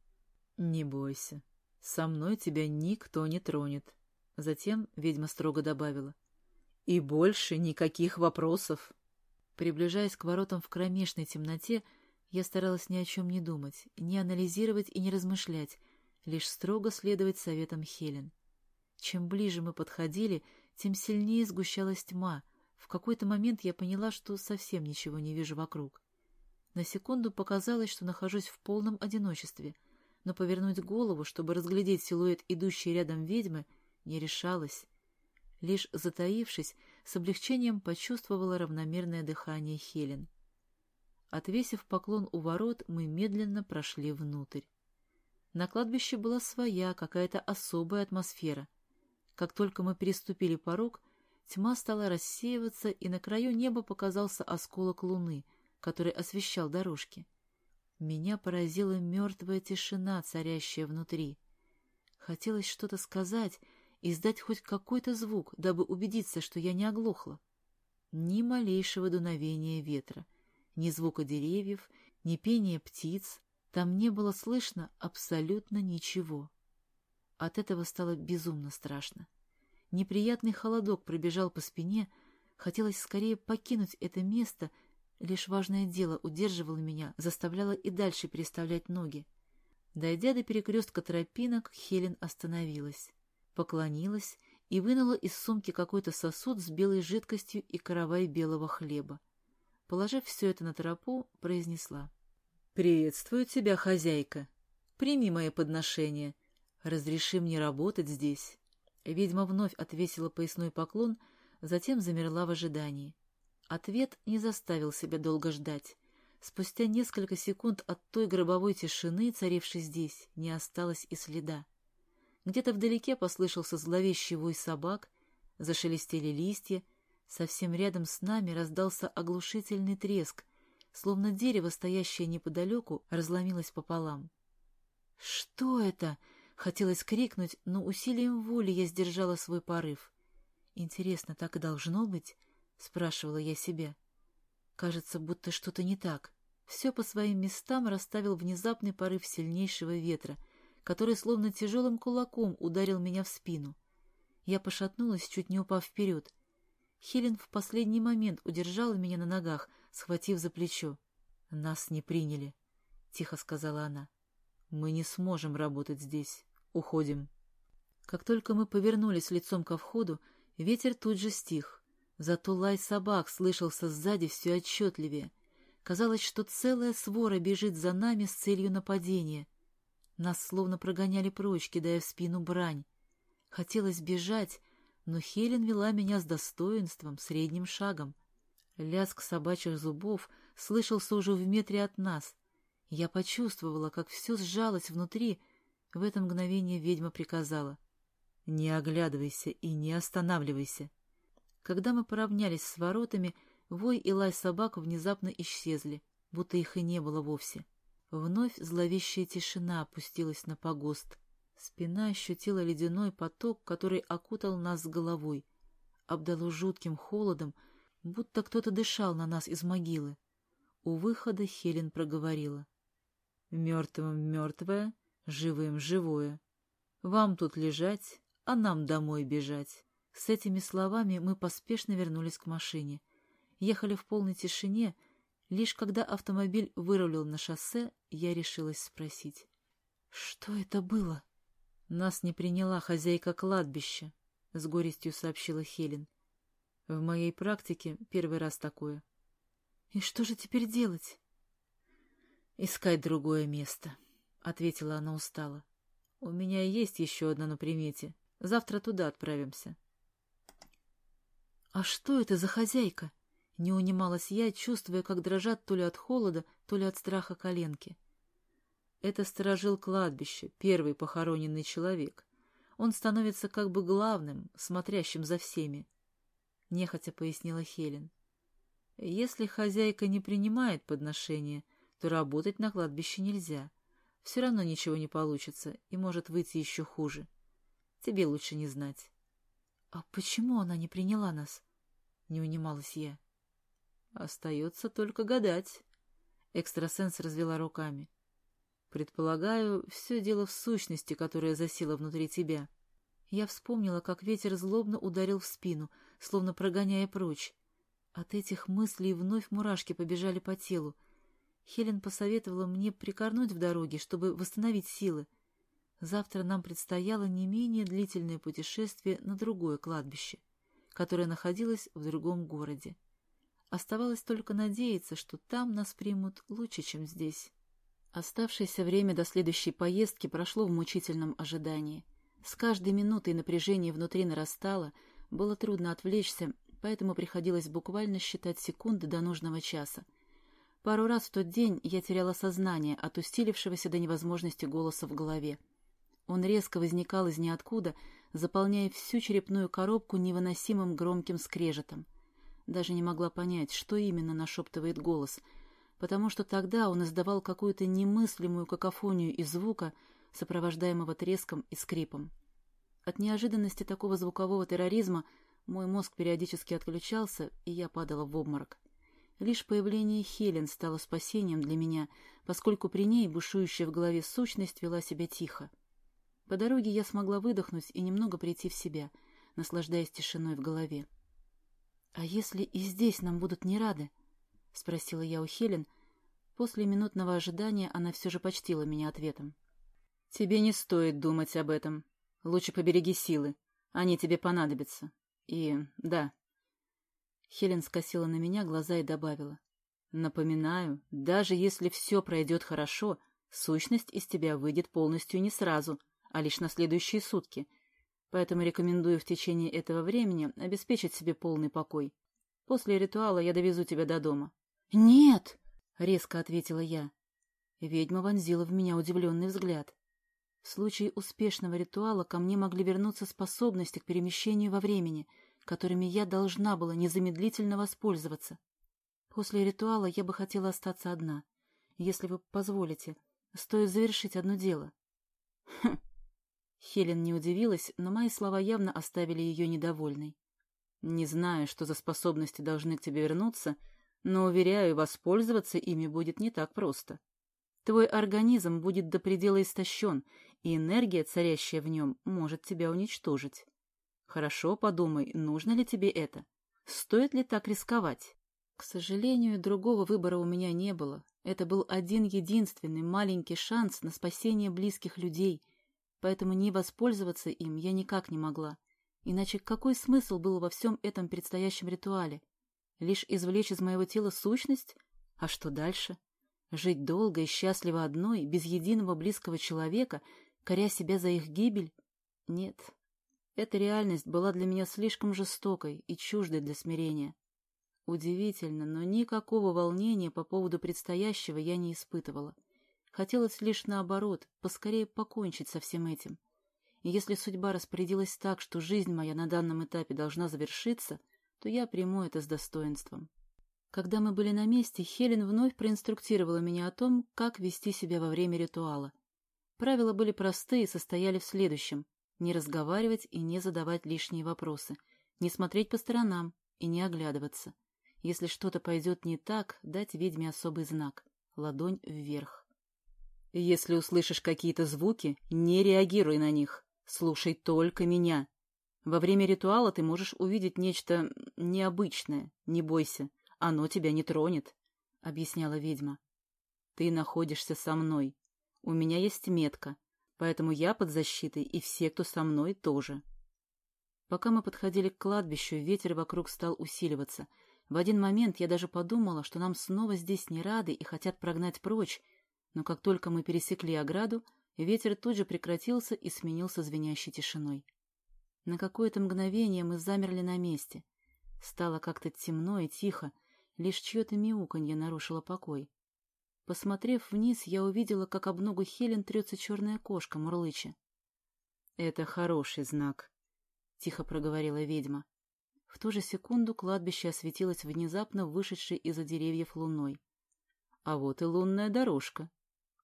A: Не бойся, со мной тебя никто не тронет. Затем ведьма строго добавила. «И больше никаких вопросов!» Приближаясь к воротам в кромешной темноте, я старалась ни о чем не думать, не анализировать и не размышлять, лишь строго следовать советам Хелен. Чем ближе мы подходили, тем сильнее сгущалась тьма. В какой-то момент я поняла, что совсем ничего не вижу вокруг. На секунду показалось, что нахожусь в полном одиночестве, но повернуть голову, чтобы разглядеть силуэт идущей рядом ведьмы, не решалась. Лишь затаившись, с облегчением почувствовала равномерное дыхание Хелен. Отвесив поклон у ворот, мы медленно прошли внутрь. На кладбище была своя, какая-то особая атмосфера. Как только мы переступили порог, тьма стала рассеиваться, и на краю неба показался осколок луны, который освещал дорожки. Меня поразила мертвая тишина, царящая внутри. Хотелось что-то сказать, издать хоть какой-то звук, дабы убедиться, что я не оглохла. Ни малейшего дуновения ветра, ни звука деревьев, ни пения птиц, там не было слышно абсолютно ничего. От этого стало безумно страшно. Неприятный холодок пробежал по спине, хотелось скорее покинуть это место, лишь важное дело удерживало меня, заставляло и дальше переставлять ноги. Дойдя до перекрестка тропинок, Хелен остановилась поклонилась и вынула из сумки какой-то сосуд с белой жидкостью и каравай белого хлеба. Положив все это на тропу, произнесла. — Приветствую тебя, хозяйка. Прими мои подношения. Разреши мне работать здесь. Ведьма вновь отвесила поясной поклон, затем замерла в ожидании. Ответ не заставил себя долго ждать. Спустя несколько секунд от той гробовой тишины, царившей здесь, не осталось и следа. Где-то вдалеке послышался зловещий вой собак, зашелестели листья, совсем рядом с нами раздался оглушительный треск, словно дерево, стоящее неподалеку, разломилось пополам. «Что это?» — хотелось крикнуть, но усилием воли я сдержала свой порыв. «Интересно, так и должно быть?» — спрашивала я себя. Кажется, будто что-то не так. Все по своим местам расставил внезапный порыв сильнейшего ветра — который словно тяжелым кулаком ударил меня в спину. Я пошатнулась, чуть не упав вперед. Хелен в последний момент удержала меня на ногах, схватив за плечо. «Нас не приняли», — тихо сказала она. «Мы не сможем работать здесь. Уходим». Как только мы повернулись лицом ко входу, ветер тут же стих. Зато лай собак слышался сзади все отчетливее. Казалось, что целая свора бежит за нами с целью нападения. Нас словно прогоняли прочь, кидая в спину брань. Хотелось бежать, но Хелен вела меня с достоинством, средним шагом. Лязг собачьих зубов слышался уже в метре от нас. Я почувствовала, как все сжалось внутри. В это мгновение ведьма приказала. «Не оглядывайся и не останавливайся». Когда мы поравнялись с воротами, вой и лай собак внезапно исчезли, будто их и не было вовсе. Вновь зловещая тишина опустилась на погост. Спина ощутила ледяной поток, который окутал нас с головой. Обдало жутким холодом, будто кто-то дышал на нас из могилы. У выхода Хелен проговорила. «Мертвым мертвое, живым живое. Вам тут лежать, а нам домой бежать». С этими словами мы поспешно вернулись к машине. Ехали в полной тишине, Лишь когда автомобиль вырулил на шоссе, я решилась спросить. «Что это было?» «Нас не приняла хозяйка кладбища», — с горестью сообщила Хелен. «В моей практике первый раз такое». «И что же теперь делать?» «Искать другое место», — ответила она устало. «У меня есть еще одна на примете. Завтра туда отправимся». «А что это за хозяйка?» Не унималась я, чувствуя, как дрожат то ли от холода, то ли от страха коленки. Это сторожил кладбище, первый похороненный человек. Он становится как бы главным, смотрящим за всеми. Нехотя пояснила Хелен. Если хозяйка не принимает подношения, то работать на кладбище нельзя. Все равно ничего не получится и может выйти еще хуже. Тебе лучше не знать. — А почему она не приняла нас? — не унималась я. Остается только гадать. Экстрасенс развела руками. Предполагаю, все дело в сущности, которая засела внутри тебя. Я вспомнила, как ветер злобно ударил в спину, словно прогоняя прочь. От этих мыслей вновь мурашки побежали по телу. Хелен посоветовала мне прикорнуть в дороге, чтобы восстановить силы. Завтра нам предстояло не менее длительное путешествие на другое кладбище, которое находилось в другом городе. Оставалось только надеяться, что там нас примут лучше, чем здесь. Оставшееся время до следующей поездки прошло в мучительном ожидании. С каждой минутой напряжение внутри нарастало, было трудно отвлечься, поэтому приходилось буквально считать секунды до нужного часа. Пару раз в тот день я теряла сознание от усилившегося до невозможности голоса в голове. Он резко возникал из ниоткуда, заполняя всю черепную коробку невыносимым громким скрежетом. Даже не могла понять, что именно нашептывает голос, потому что тогда он издавал какую-то немыслимую какофонию из звука, сопровождаемого треском и скрипом. От неожиданности такого звукового терроризма мой мозг периодически отключался, и я падала в обморок. Лишь появление Хелен стало спасением для меня, поскольку при ней бушующая в голове сущность вела себя тихо. По дороге я смогла выдохнуть и немного прийти в себя, наслаждаясь тишиной в голове. — А если и здесь нам будут не рады? — спросила я у Хелен. После минутного ожидания она все же почтила меня ответом. — Тебе не стоит думать об этом. Лучше побереги силы. Они тебе понадобятся. И да, Хелен скосила на меня глаза и добавила. «Напоминаю, даже если все пройдет хорошо, сущность из тебя выйдет полностью не сразу, а лишь на следующие сутки. Поэтому рекомендую в течение этого времени обеспечить себе полный покой. После ритуала я довезу тебя до дома». «Нет!» — резко ответила я. Ведьма вонзила в меня удивленный взгляд. В случае успешного ритуала ко мне могли вернуться способности к перемещению во времени — которыми я должна была незамедлительно воспользоваться. После ритуала я бы хотела остаться одна. Если вы позволите, стоит завершить одно дело. Хм. Хелен не удивилась, но мои слова явно оставили ее недовольной. Не знаю, что за способности должны к тебе вернуться, но, уверяю, воспользоваться ими будет не так просто. Твой организм будет до предела истощен, и энергия, царящая в нем, может тебя уничтожить. Хорошо подумай, нужно ли тебе это? Стоит ли так рисковать? К сожалению, другого выбора у меня не было. Это был один единственный маленький шанс на спасение близких людей, поэтому не воспользоваться им я никак не могла. Иначе какой смысл был во всем этом предстоящем ритуале? Лишь извлечь из моего тела сущность? А что дальше? Жить долго и счастливо одной, без единого близкого человека, коря себя за их гибель? Нет, эта реальность была для меня слишком жестокой и чуждой для смирения. Удивительно, но никакого волнения по поводу предстоящего я не испытывала. Хотелось лишь наоборот, поскорее покончить со всем этим. И если судьба распорядилась так, что жизнь моя на данном этапе должна завершиться, то я приму это с достоинством. Когда мы были на месте, Хелен вновь проинструктировала меня о том, как вести себя во время ритуала. Правила были простые и состояли в следующем не разговаривать и не задавать лишние вопросы, не смотреть по сторонам и не оглядываться. Если что-то пойдет не так, дать ведьме особый знак — ладонь вверх. Если услышишь какие-то звуки, не реагируй на них, слушай только меня. Во время ритуала ты можешь увидеть нечто необычное, не бойся, оно тебя не тронет, — объясняла ведьма. Ты находишься со мной. У меня есть метка, поэтому я под защитой, и все, кто со мной, тоже. Пока мы подходили к кладбищу, ветер вокруг стал усиливаться. В один момент я даже подумала, что нам снова здесь не рады и хотят прогнать прочь, но как только мы пересекли ограду, ветер тут же прекратился и сменился звенящей тишиной. На какое-то мгновение мы замерли на месте. Стало как-то темно и тихо, лишь чье-то мяуканье нарушило покой. Посмотрев вниз, я увидела, как об ногу Хелен трется черная кошка, мурлыча. — Это хороший знак, — тихо проговорила ведьма. В ту же секунду кладбище осветилось внезапно вышедшей из-за деревьев луной. — А вот и лунная дорожка, —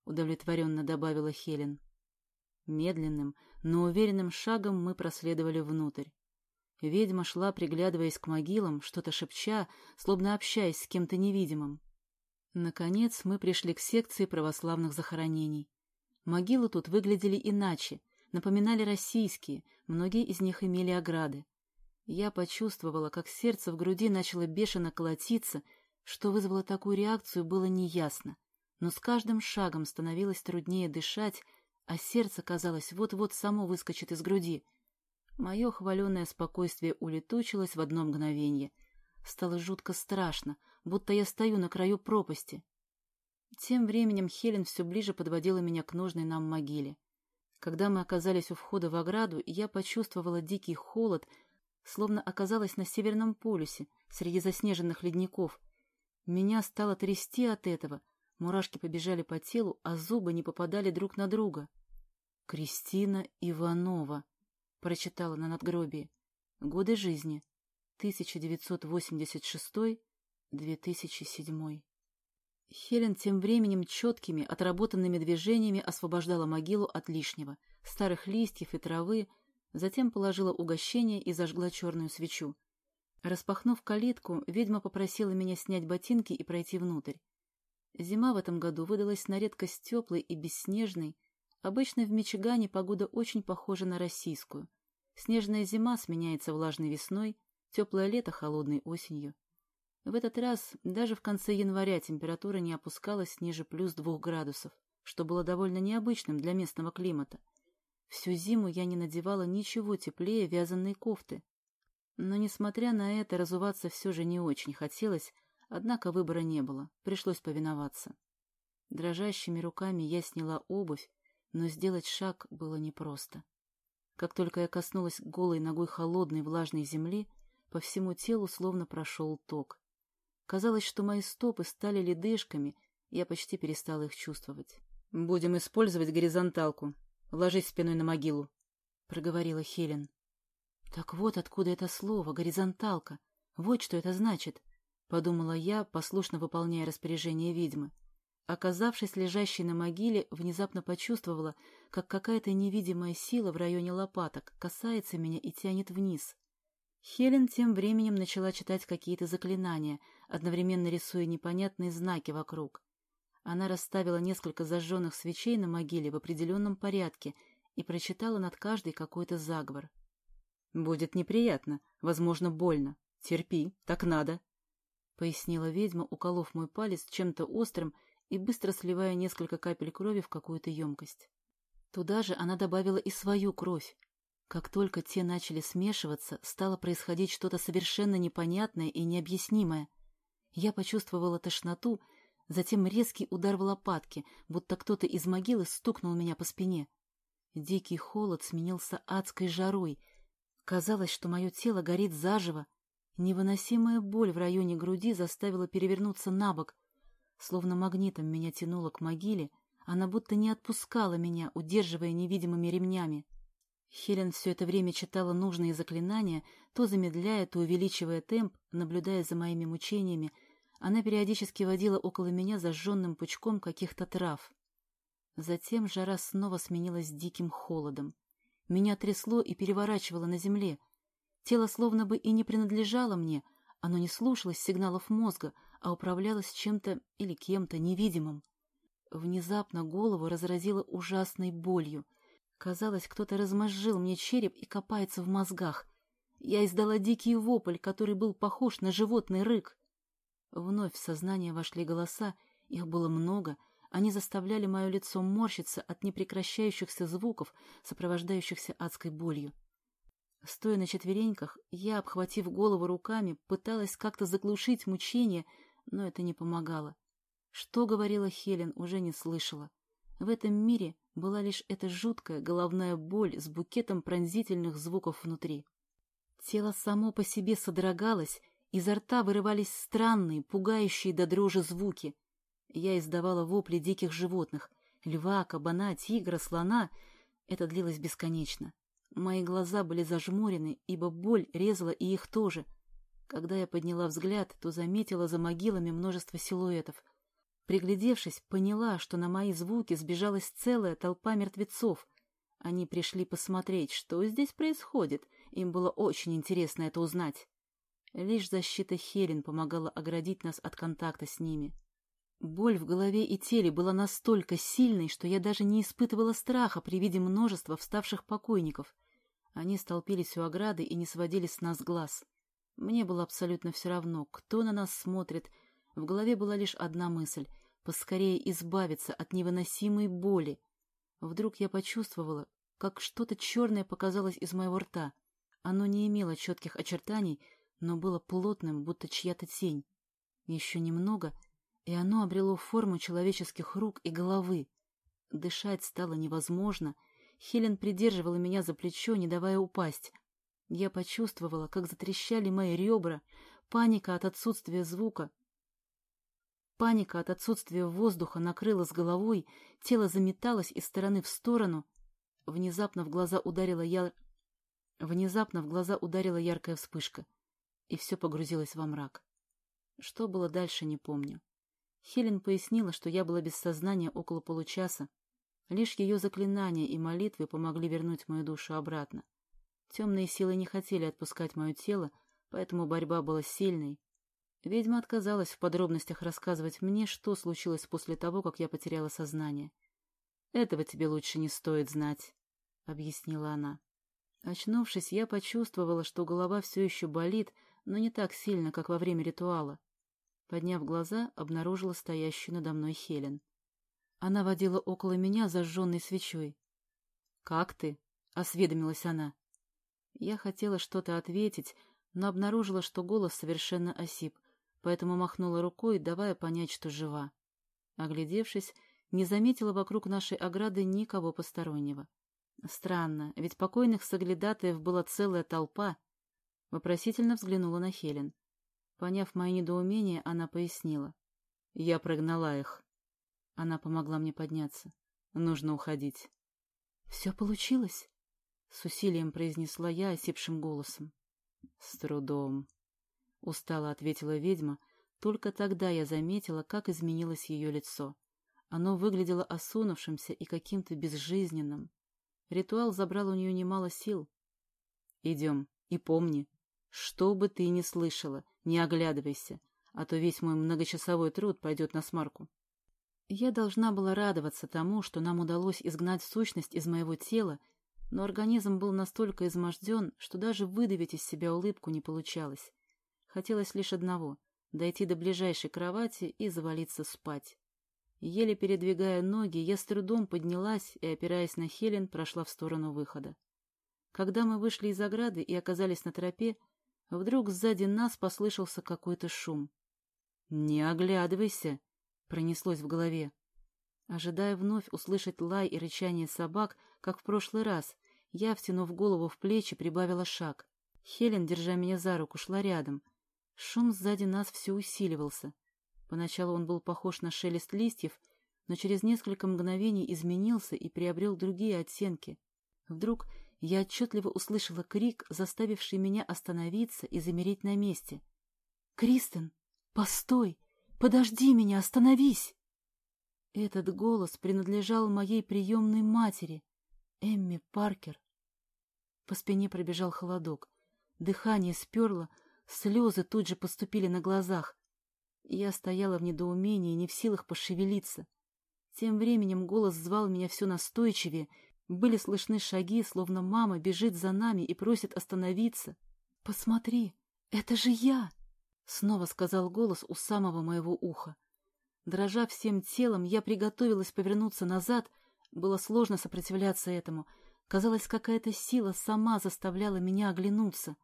A: удовлетворенно добавила Хелен. Медленным, но уверенным шагом мы проследовали внутрь. Ведьма шла, приглядываясь к могилам, что-то шепча, словно общаясь с кем-то невидимым. Наконец мы пришли к секции православных захоронений. Могилы тут выглядели иначе, напоминали российские, многие из них имели ограды. Я почувствовала, как сердце в груди начало бешено колотиться, что вызвало такую реакцию, было неясно. Но с каждым шагом становилось труднее дышать, а сердце, казалось, вот-вот само выскочит из груди. Мое хваленое спокойствие улетучилось в одно мгновение. Стало жутко страшно, будто я стою на краю пропасти. Тем временем Хелен все ближе подводила меня к нужной нам могиле. Когда мы оказались у входа в ограду, я почувствовала дикий холод, словно оказалась на Северном полюсе, среди заснеженных ледников. Меня стало трясти от этого, мурашки побежали по телу, а зубы не попадали друг на друга. «Кристина Иванова», — прочитала на надгробии. «Годы жизни. 1986-2007». Хелен тем временем четкими, отработанными движениями освобождала могилу от лишнего, старых листьев и травы, затем положила угощение и зажгла черную свечу. Распахнув калитку, ведьма попросила меня снять ботинки и пройти внутрь. Зима в этом году выдалась на редкость теплой и бесснежной. Обычно в Мичигане погода очень похожа на российскую. Снежная зима сменяется влажной весной, теплое лето холодной осенью. В этот раз даже в конце января температура не опускалась ниже плюс двух градусов, что было довольно необычным для местного климата. Всю зиму я не надевала ничего теплее вязаной кофты. Но, несмотря на это, разуваться все же не очень хотелось, однако выбора не было, пришлось повиноваться. Дрожащими руками я сняла обувь, но сделать шаг было непросто. Как только я коснулась голой ногой холодной влажной земли, по всему телу словно прошел ток. Казалось, что мои стопы стали ледышками, я почти перестала их чувствовать. — Будем использовать горизонталку. Ложись спиной на могилу, — проговорила Хелен. — Так вот откуда это слово «горизонталка». Вот что это значит, — подумала я, послушно выполняя распоряжение ведьмы. Оказавшись лежащей на могиле, внезапно почувствовала, как какая-то невидимая сила в районе лопаток касается меня и тянет вниз. Хелен тем временем начала читать какие-то заклинания, одновременно рисуя непонятные знаки вокруг. Она расставила несколько зажженных свечей на могиле в определенном порядке и прочитала над каждой какой-то заговор. «Будет неприятно, возможно, больно. Терпи, так надо», — пояснила ведьма, уколов мой палец чем-то острым и быстро сливая несколько капель крови в какую-то емкость. Туда же она добавила и свою кровь, как только те начали смешиваться, стало происходить что-то совершенно непонятное и необъяснимое. Я почувствовала тошноту, затем резкий удар в лопатки, будто кто-то из могилы стукнул меня по спине. Дикий холод сменился адской жарой. Казалось, что мое тело горит заживо. Невыносимая боль в районе груди заставила перевернуться на бок. Словно магнитом меня тянуло к могиле, она будто не отпускала меня, удерживая невидимыми ремнями. Хелен все это время читала нужные заклинания, то замедляя, то увеличивая темп, наблюдая за моими мучениями. Она периодически водила около меня зажженным пучком каких-то трав. Затем жара снова сменилась диким холодом. Меня трясло и переворачивало на земле. Тело словно бы и не принадлежало мне, оно не слушалось сигналов мозга, а управлялось чем-то или кем-то невидимым. Внезапно голову разразило ужасной болью — Казалось, кто-то размозжил мне череп и копается в мозгах. Я издала дикий вопль, который был похож на животный рык. Вновь в сознание вошли голоса, их было много, они заставляли мое лицо морщиться от непрекращающихся звуков, сопровождающихся адской болью. Стоя на четвереньках, я, обхватив голову руками, пыталась как-то заглушить мучение, но это не помогало. Что говорила Хелен, уже не слышала. В этом мире была лишь эта жуткая головная боль с букетом пронзительных звуков внутри. Тело само по себе содрогалось, изо рта вырывались странные, пугающие до дрожи звуки. Я издавала вопли диких животных — льва, кабана, тигра, слона. Это длилось бесконечно. Мои глаза были зажмурены, ибо боль резала и их тоже. Когда я подняла взгляд, то заметила за могилами множество силуэтов — Приглядевшись, поняла, что на мои звуки сбежалась целая толпа мертвецов. Они пришли посмотреть, что здесь происходит. Им было очень интересно это узнать. Лишь защита Хелен помогала оградить нас от контакта с ними. Боль в голове и теле была настолько сильной, что я даже не испытывала страха при виде множества вставших покойников. Они столпились у ограды и не сводили с нас глаз. Мне было абсолютно все равно, кто на нас смотрит — в голове была лишь одна мысль — поскорее избавиться от невыносимой боли. Вдруг я почувствовала, как что-то черное показалось из моего рта. Оно не имело четких очертаний, но было плотным, будто чья-то тень. Еще немного, и оно обрело форму человеческих рук и головы. Дышать стало невозможно. Хелен придерживала меня за плечо, не давая упасть. Я почувствовала, как затрещали мои ребра, паника от отсутствия звука. Паника от отсутствия воздуха накрыла с головой, тело заметалось из стороны в сторону. Внезапно в глаза ударила я... Внезапно в глаза ударила яркая вспышка, и все погрузилось во мрак. Что было дальше, не помню. Хелен пояснила, что я была без сознания около получаса. Лишь ее заклинания и молитвы помогли вернуть мою душу обратно. Темные силы не хотели отпускать мое тело, поэтому борьба была сильной. Ведьма отказалась в подробностях рассказывать мне, что случилось после того, как я потеряла сознание. «Этого тебе лучше не стоит знать», — объяснила она. Очнувшись, я почувствовала, что голова все еще болит, но не так сильно, как во время ритуала. Подняв глаза, обнаружила стоящую надо мной Хелен. Она водила около меня зажженной свечой. «Как ты?» — осведомилась она. Я хотела что-то ответить, но обнаружила, что голос совершенно осип, поэтому махнула рукой, давая понять, что жива. Оглядевшись, не заметила вокруг нашей ограды никого постороннего. Странно, ведь покойных соглядатаев была целая толпа. Вопросительно взглянула на Хелен. Поняв мое недоумение, она пояснила. Я прогнала их. Она помогла мне подняться. Нужно уходить. — Все получилось? — с усилием произнесла я осипшим голосом. — С трудом. — устало ответила ведьма. Только тогда я заметила, как изменилось ее лицо. Оно выглядело осунувшимся и каким-то безжизненным. Ритуал забрал у нее немало сил. — Идем, и помни, что бы ты ни слышала, не оглядывайся, а то весь мой многочасовой труд пойдет на смарку. Я должна была радоваться тому, что нам удалось изгнать сущность из моего тела, но организм был настолько изможден, что даже выдавить из себя улыбку не получалось. Хотелось лишь одного — дойти до ближайшей кровати и завалиться спать. Еле передвигая ноги, я с трудом поднялась и, опираясь на Хелен, прошла в сторону выхода. Когда мы вышли из ограды и оказались на тропе, Вдруг сзади нас послышался какой-то шум. «Не оглядывайся!» — пронеслось в голове. Ожидая вновь услышать лай и рычание собак, как в прошлый раз, я, втянув голову в плечи, прибавила шаг. Хелен, держа меня за руку, шла рядом. Шум сзади нас все усиливался. Поначалу он был похож на шелест листьев, но через несколько мгновений изменился и приобрел другие оттенки. Вдруг я отчетливо услышала крик, заставивший меня остановиться и замереть на месте. «Кристен, постой! Подожди меня, остановись!» Этот голос принадлежал моей приемной матери, Эмми Паркер. По спине пробежал холодок, дыхание сперло, слезы тут же поступили на глазах. Я стояла в недоумении, не в силах пошевелиться. Тем временем голос звал меня все настойчивее — были слышны шаги, словно мама бежит за нами и просит остановиться. «Посмотри, это же я!» — снова сказал голос у самого моего уха. Дрожа всем телом, я приготовилась повернуться назад. Было сложно сопротивляться этому. Казалось, какая-то сила сама заставляла меня оглянуться.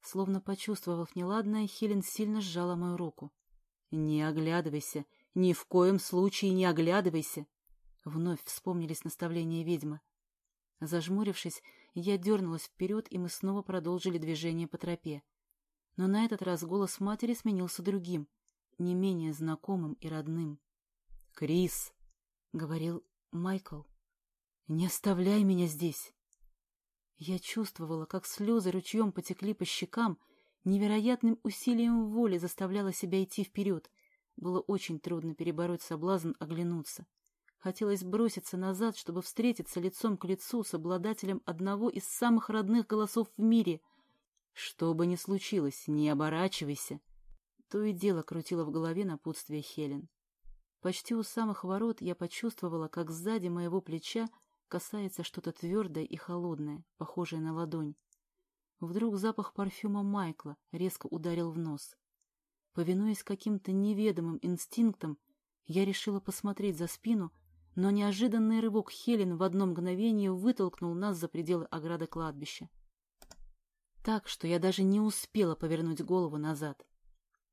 A: Словно почувствовав неладное, Хелен сильно сжала мою руку. «Не оглядывайся! Ни в коем случае не оглядывайся!» Вновь вспомнились наставления ведьмы. Зажмурившись, я дернулась вперед, и мы снова продолжили движение по тропе. Но на этот раз голос матери сменился другим, не менее знакомым и родным. — Крис! — говорил Майкл. — Не оставляй меня здесь! Я чувствовала, как слезы ручьем потекли по щекам, невероятным усилием воли заставляла себя идти вперед. Было очень трудно перебороть соблазн оглянуться. Хотелось броситься назад, чтобы встретиться лицом к лицу с обладателем одного из самых родных голосов в мире. Что бы ни случилось, не оборачивайся. То и дело крутило в голове напутствие Хелен. Почти у самых ворот я почувствовала, как сзади моего плеча касается что-то твердое и холодное, похожее на ладонь. Вдруг запах парфюма Майкла резко ударил в нос. Повинуясь каким-то неведомым инстинктам, я решила посмотреть за спину — но неожиданный рывок Хелен в одно мгновение вытолкнул нас за пределы ограды кладбища. Так, что я даже не успела повернуть голову назад.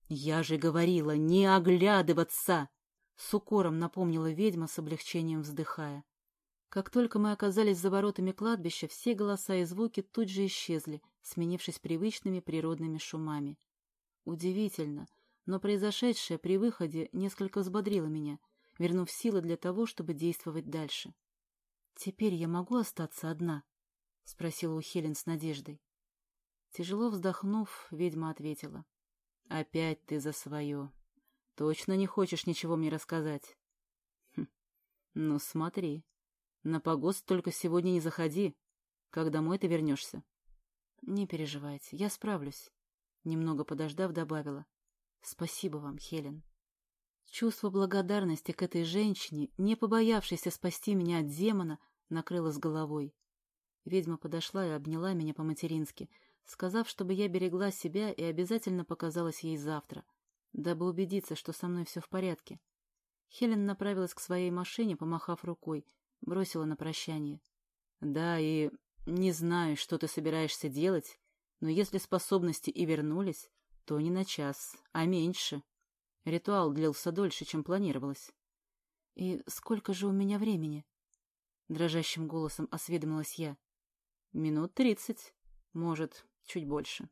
A: Я же говорила, не оглядываться! С укором напомнила ведьма с облегчением вздыхая. Как только мы оказались за воротами кладбища, все голоса и звуки тут же исчезли, сменившись привычными природными шумами. Удивительно, но произошедшее при выходе несколько взбодрило меня, вернув силы для того, чтобы действовать дальше. «Теперь я могу остаться одна?» — спросила у Хелен с надеждой. Тяжело вздохнув, ведьма ответила. «Опять ты за свое. Точно не хочешь ничего мне рассказать?» хм. «Ну, смотри. На погост только сегодня не заходи. Как домой ты вернешься?» «Не переживайте, я справлюсь», — немного подождав, добавила. «Спасибо вам, Хелен». Чувство благодарности к этой женщине, не побоявшейся спасти меня от демона, накрыло с головой. Ведьма подошла и обняла меня по-матерински, сказав, чтобы я берегла себя и обязательно показалась ей завтра, дабы убедиться, что со мной все в порядке. Хелен направилась к своей машине, помахав рукой, бросила на прощание. — Да, и не знаю, что ты собираешься делать, но если способности и вернулись, то не на час, а меньше. Ритуал длился дольше, чем планировалось. — И сколько же у меня времени? — дрожащим голосом осведомилась я. — Минут тридцать, может, чуть больше.